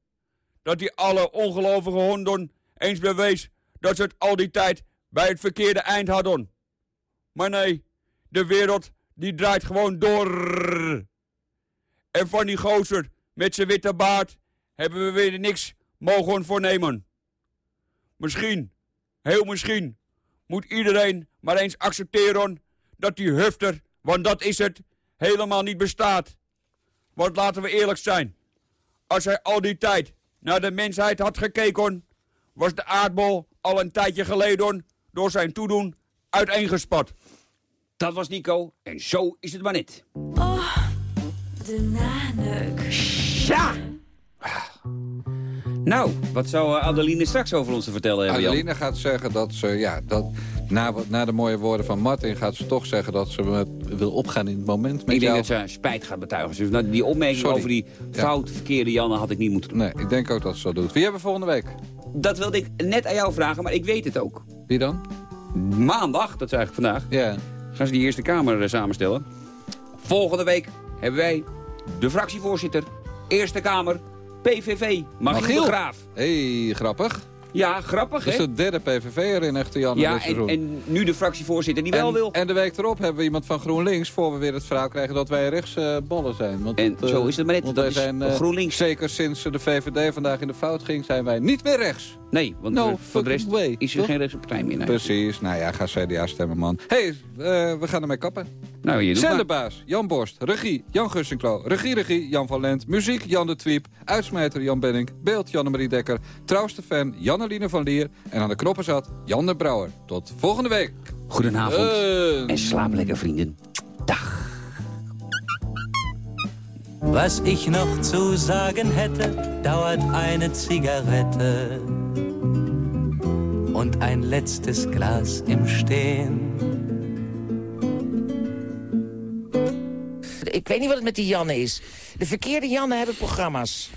Dat die alle ongelovige honden eens bewees dat ze het al die tijd bij het verkeerde eind hadden. Maar nee, de wereld die draait gewoon door. En van die gozer met zijn witte baard hebben we weer niks mogen voornemen. Misschien, heel misschien, moet iedereen maar eens accepteren dat die hufter, want dat is het, helemaal niet bestaat. Want laten we eerlijk zijn, als hij al die tijd naar de mensheid had gekeken, was de aardbol al een tijdje geleden door zijn toedoen uiteengespat. Dat was Nico. En zo is het maar net. Oh, de naneuk. Ja! Nou, wat zou eh, Adeline straks over ons te vertellen hebben, Jan? Adeline gaat zeggen dat ze, ja, dat, na, na de mooie woorden van Martin... gaat ze toch zeggen dat ze met- wil opgaan in het moment met Ik denk dat ze spijt gaat betuigen. Dus nou, die opmerking Sorry. over die fout verkeerde Janne had ik niet moeten doen. Nee, ik denk ook dat ze dat doet. Wie hebben we volgende week? Dat wilde ik net aan jou vragen, maar ik weet het ook. Wie dan? Maandag, dat is eigenlijk vandaag, Ja. gaan ze die Eerste Kamer eh, samenstellen. Volgende week hebben wij de fractievoorzitter, Eerste Kamer, PVV, Magiel Graaf. hey, grappig. Ja, grappig, hè? de derde PVV'er in Echte Jan Ja, en, en nu de fractievoorzitter die wel wil. En de week erop hebben we iemand van GroenLinks... voor we weer het verhaal krijgen dat wij rechtsballen ballen zijn. Want, En dat, zo eh, is het maar net. Want wij zijn, eh, GroenLinks. Zeker sinds de VVD vandaag in de fout ging... zijn wij niet meer rechts. Nee, want No eh, voor de rest way, is er toch? geen rechtse partij meer. Nee. Precies. Nou ja, ga CDA stemmen, man. Hé, hey, eh, we gaan ermee kappen. Nou, je doet maar. Zenderbaas, Jan Borst. Regie, Jan Gussinklo. Regie, regie, Jan van Lent. Muziek, Jan de Twiep. Uitsmijter, Jan Benning. Beeld, Janne-Marie Dekker. Trouwste fan, Janneline van Lier. En aan de knoppen zat Jan de Brouwer. Tot volgende week. Goedenavond. En slaap lekker, vrienden. Was ich noch zu sagen hätte, dauert eine Zigarette und ein letztes Glas im Stehen. ik weet niet wat het met die Janne is. De verkeerde Janne hebben programma's.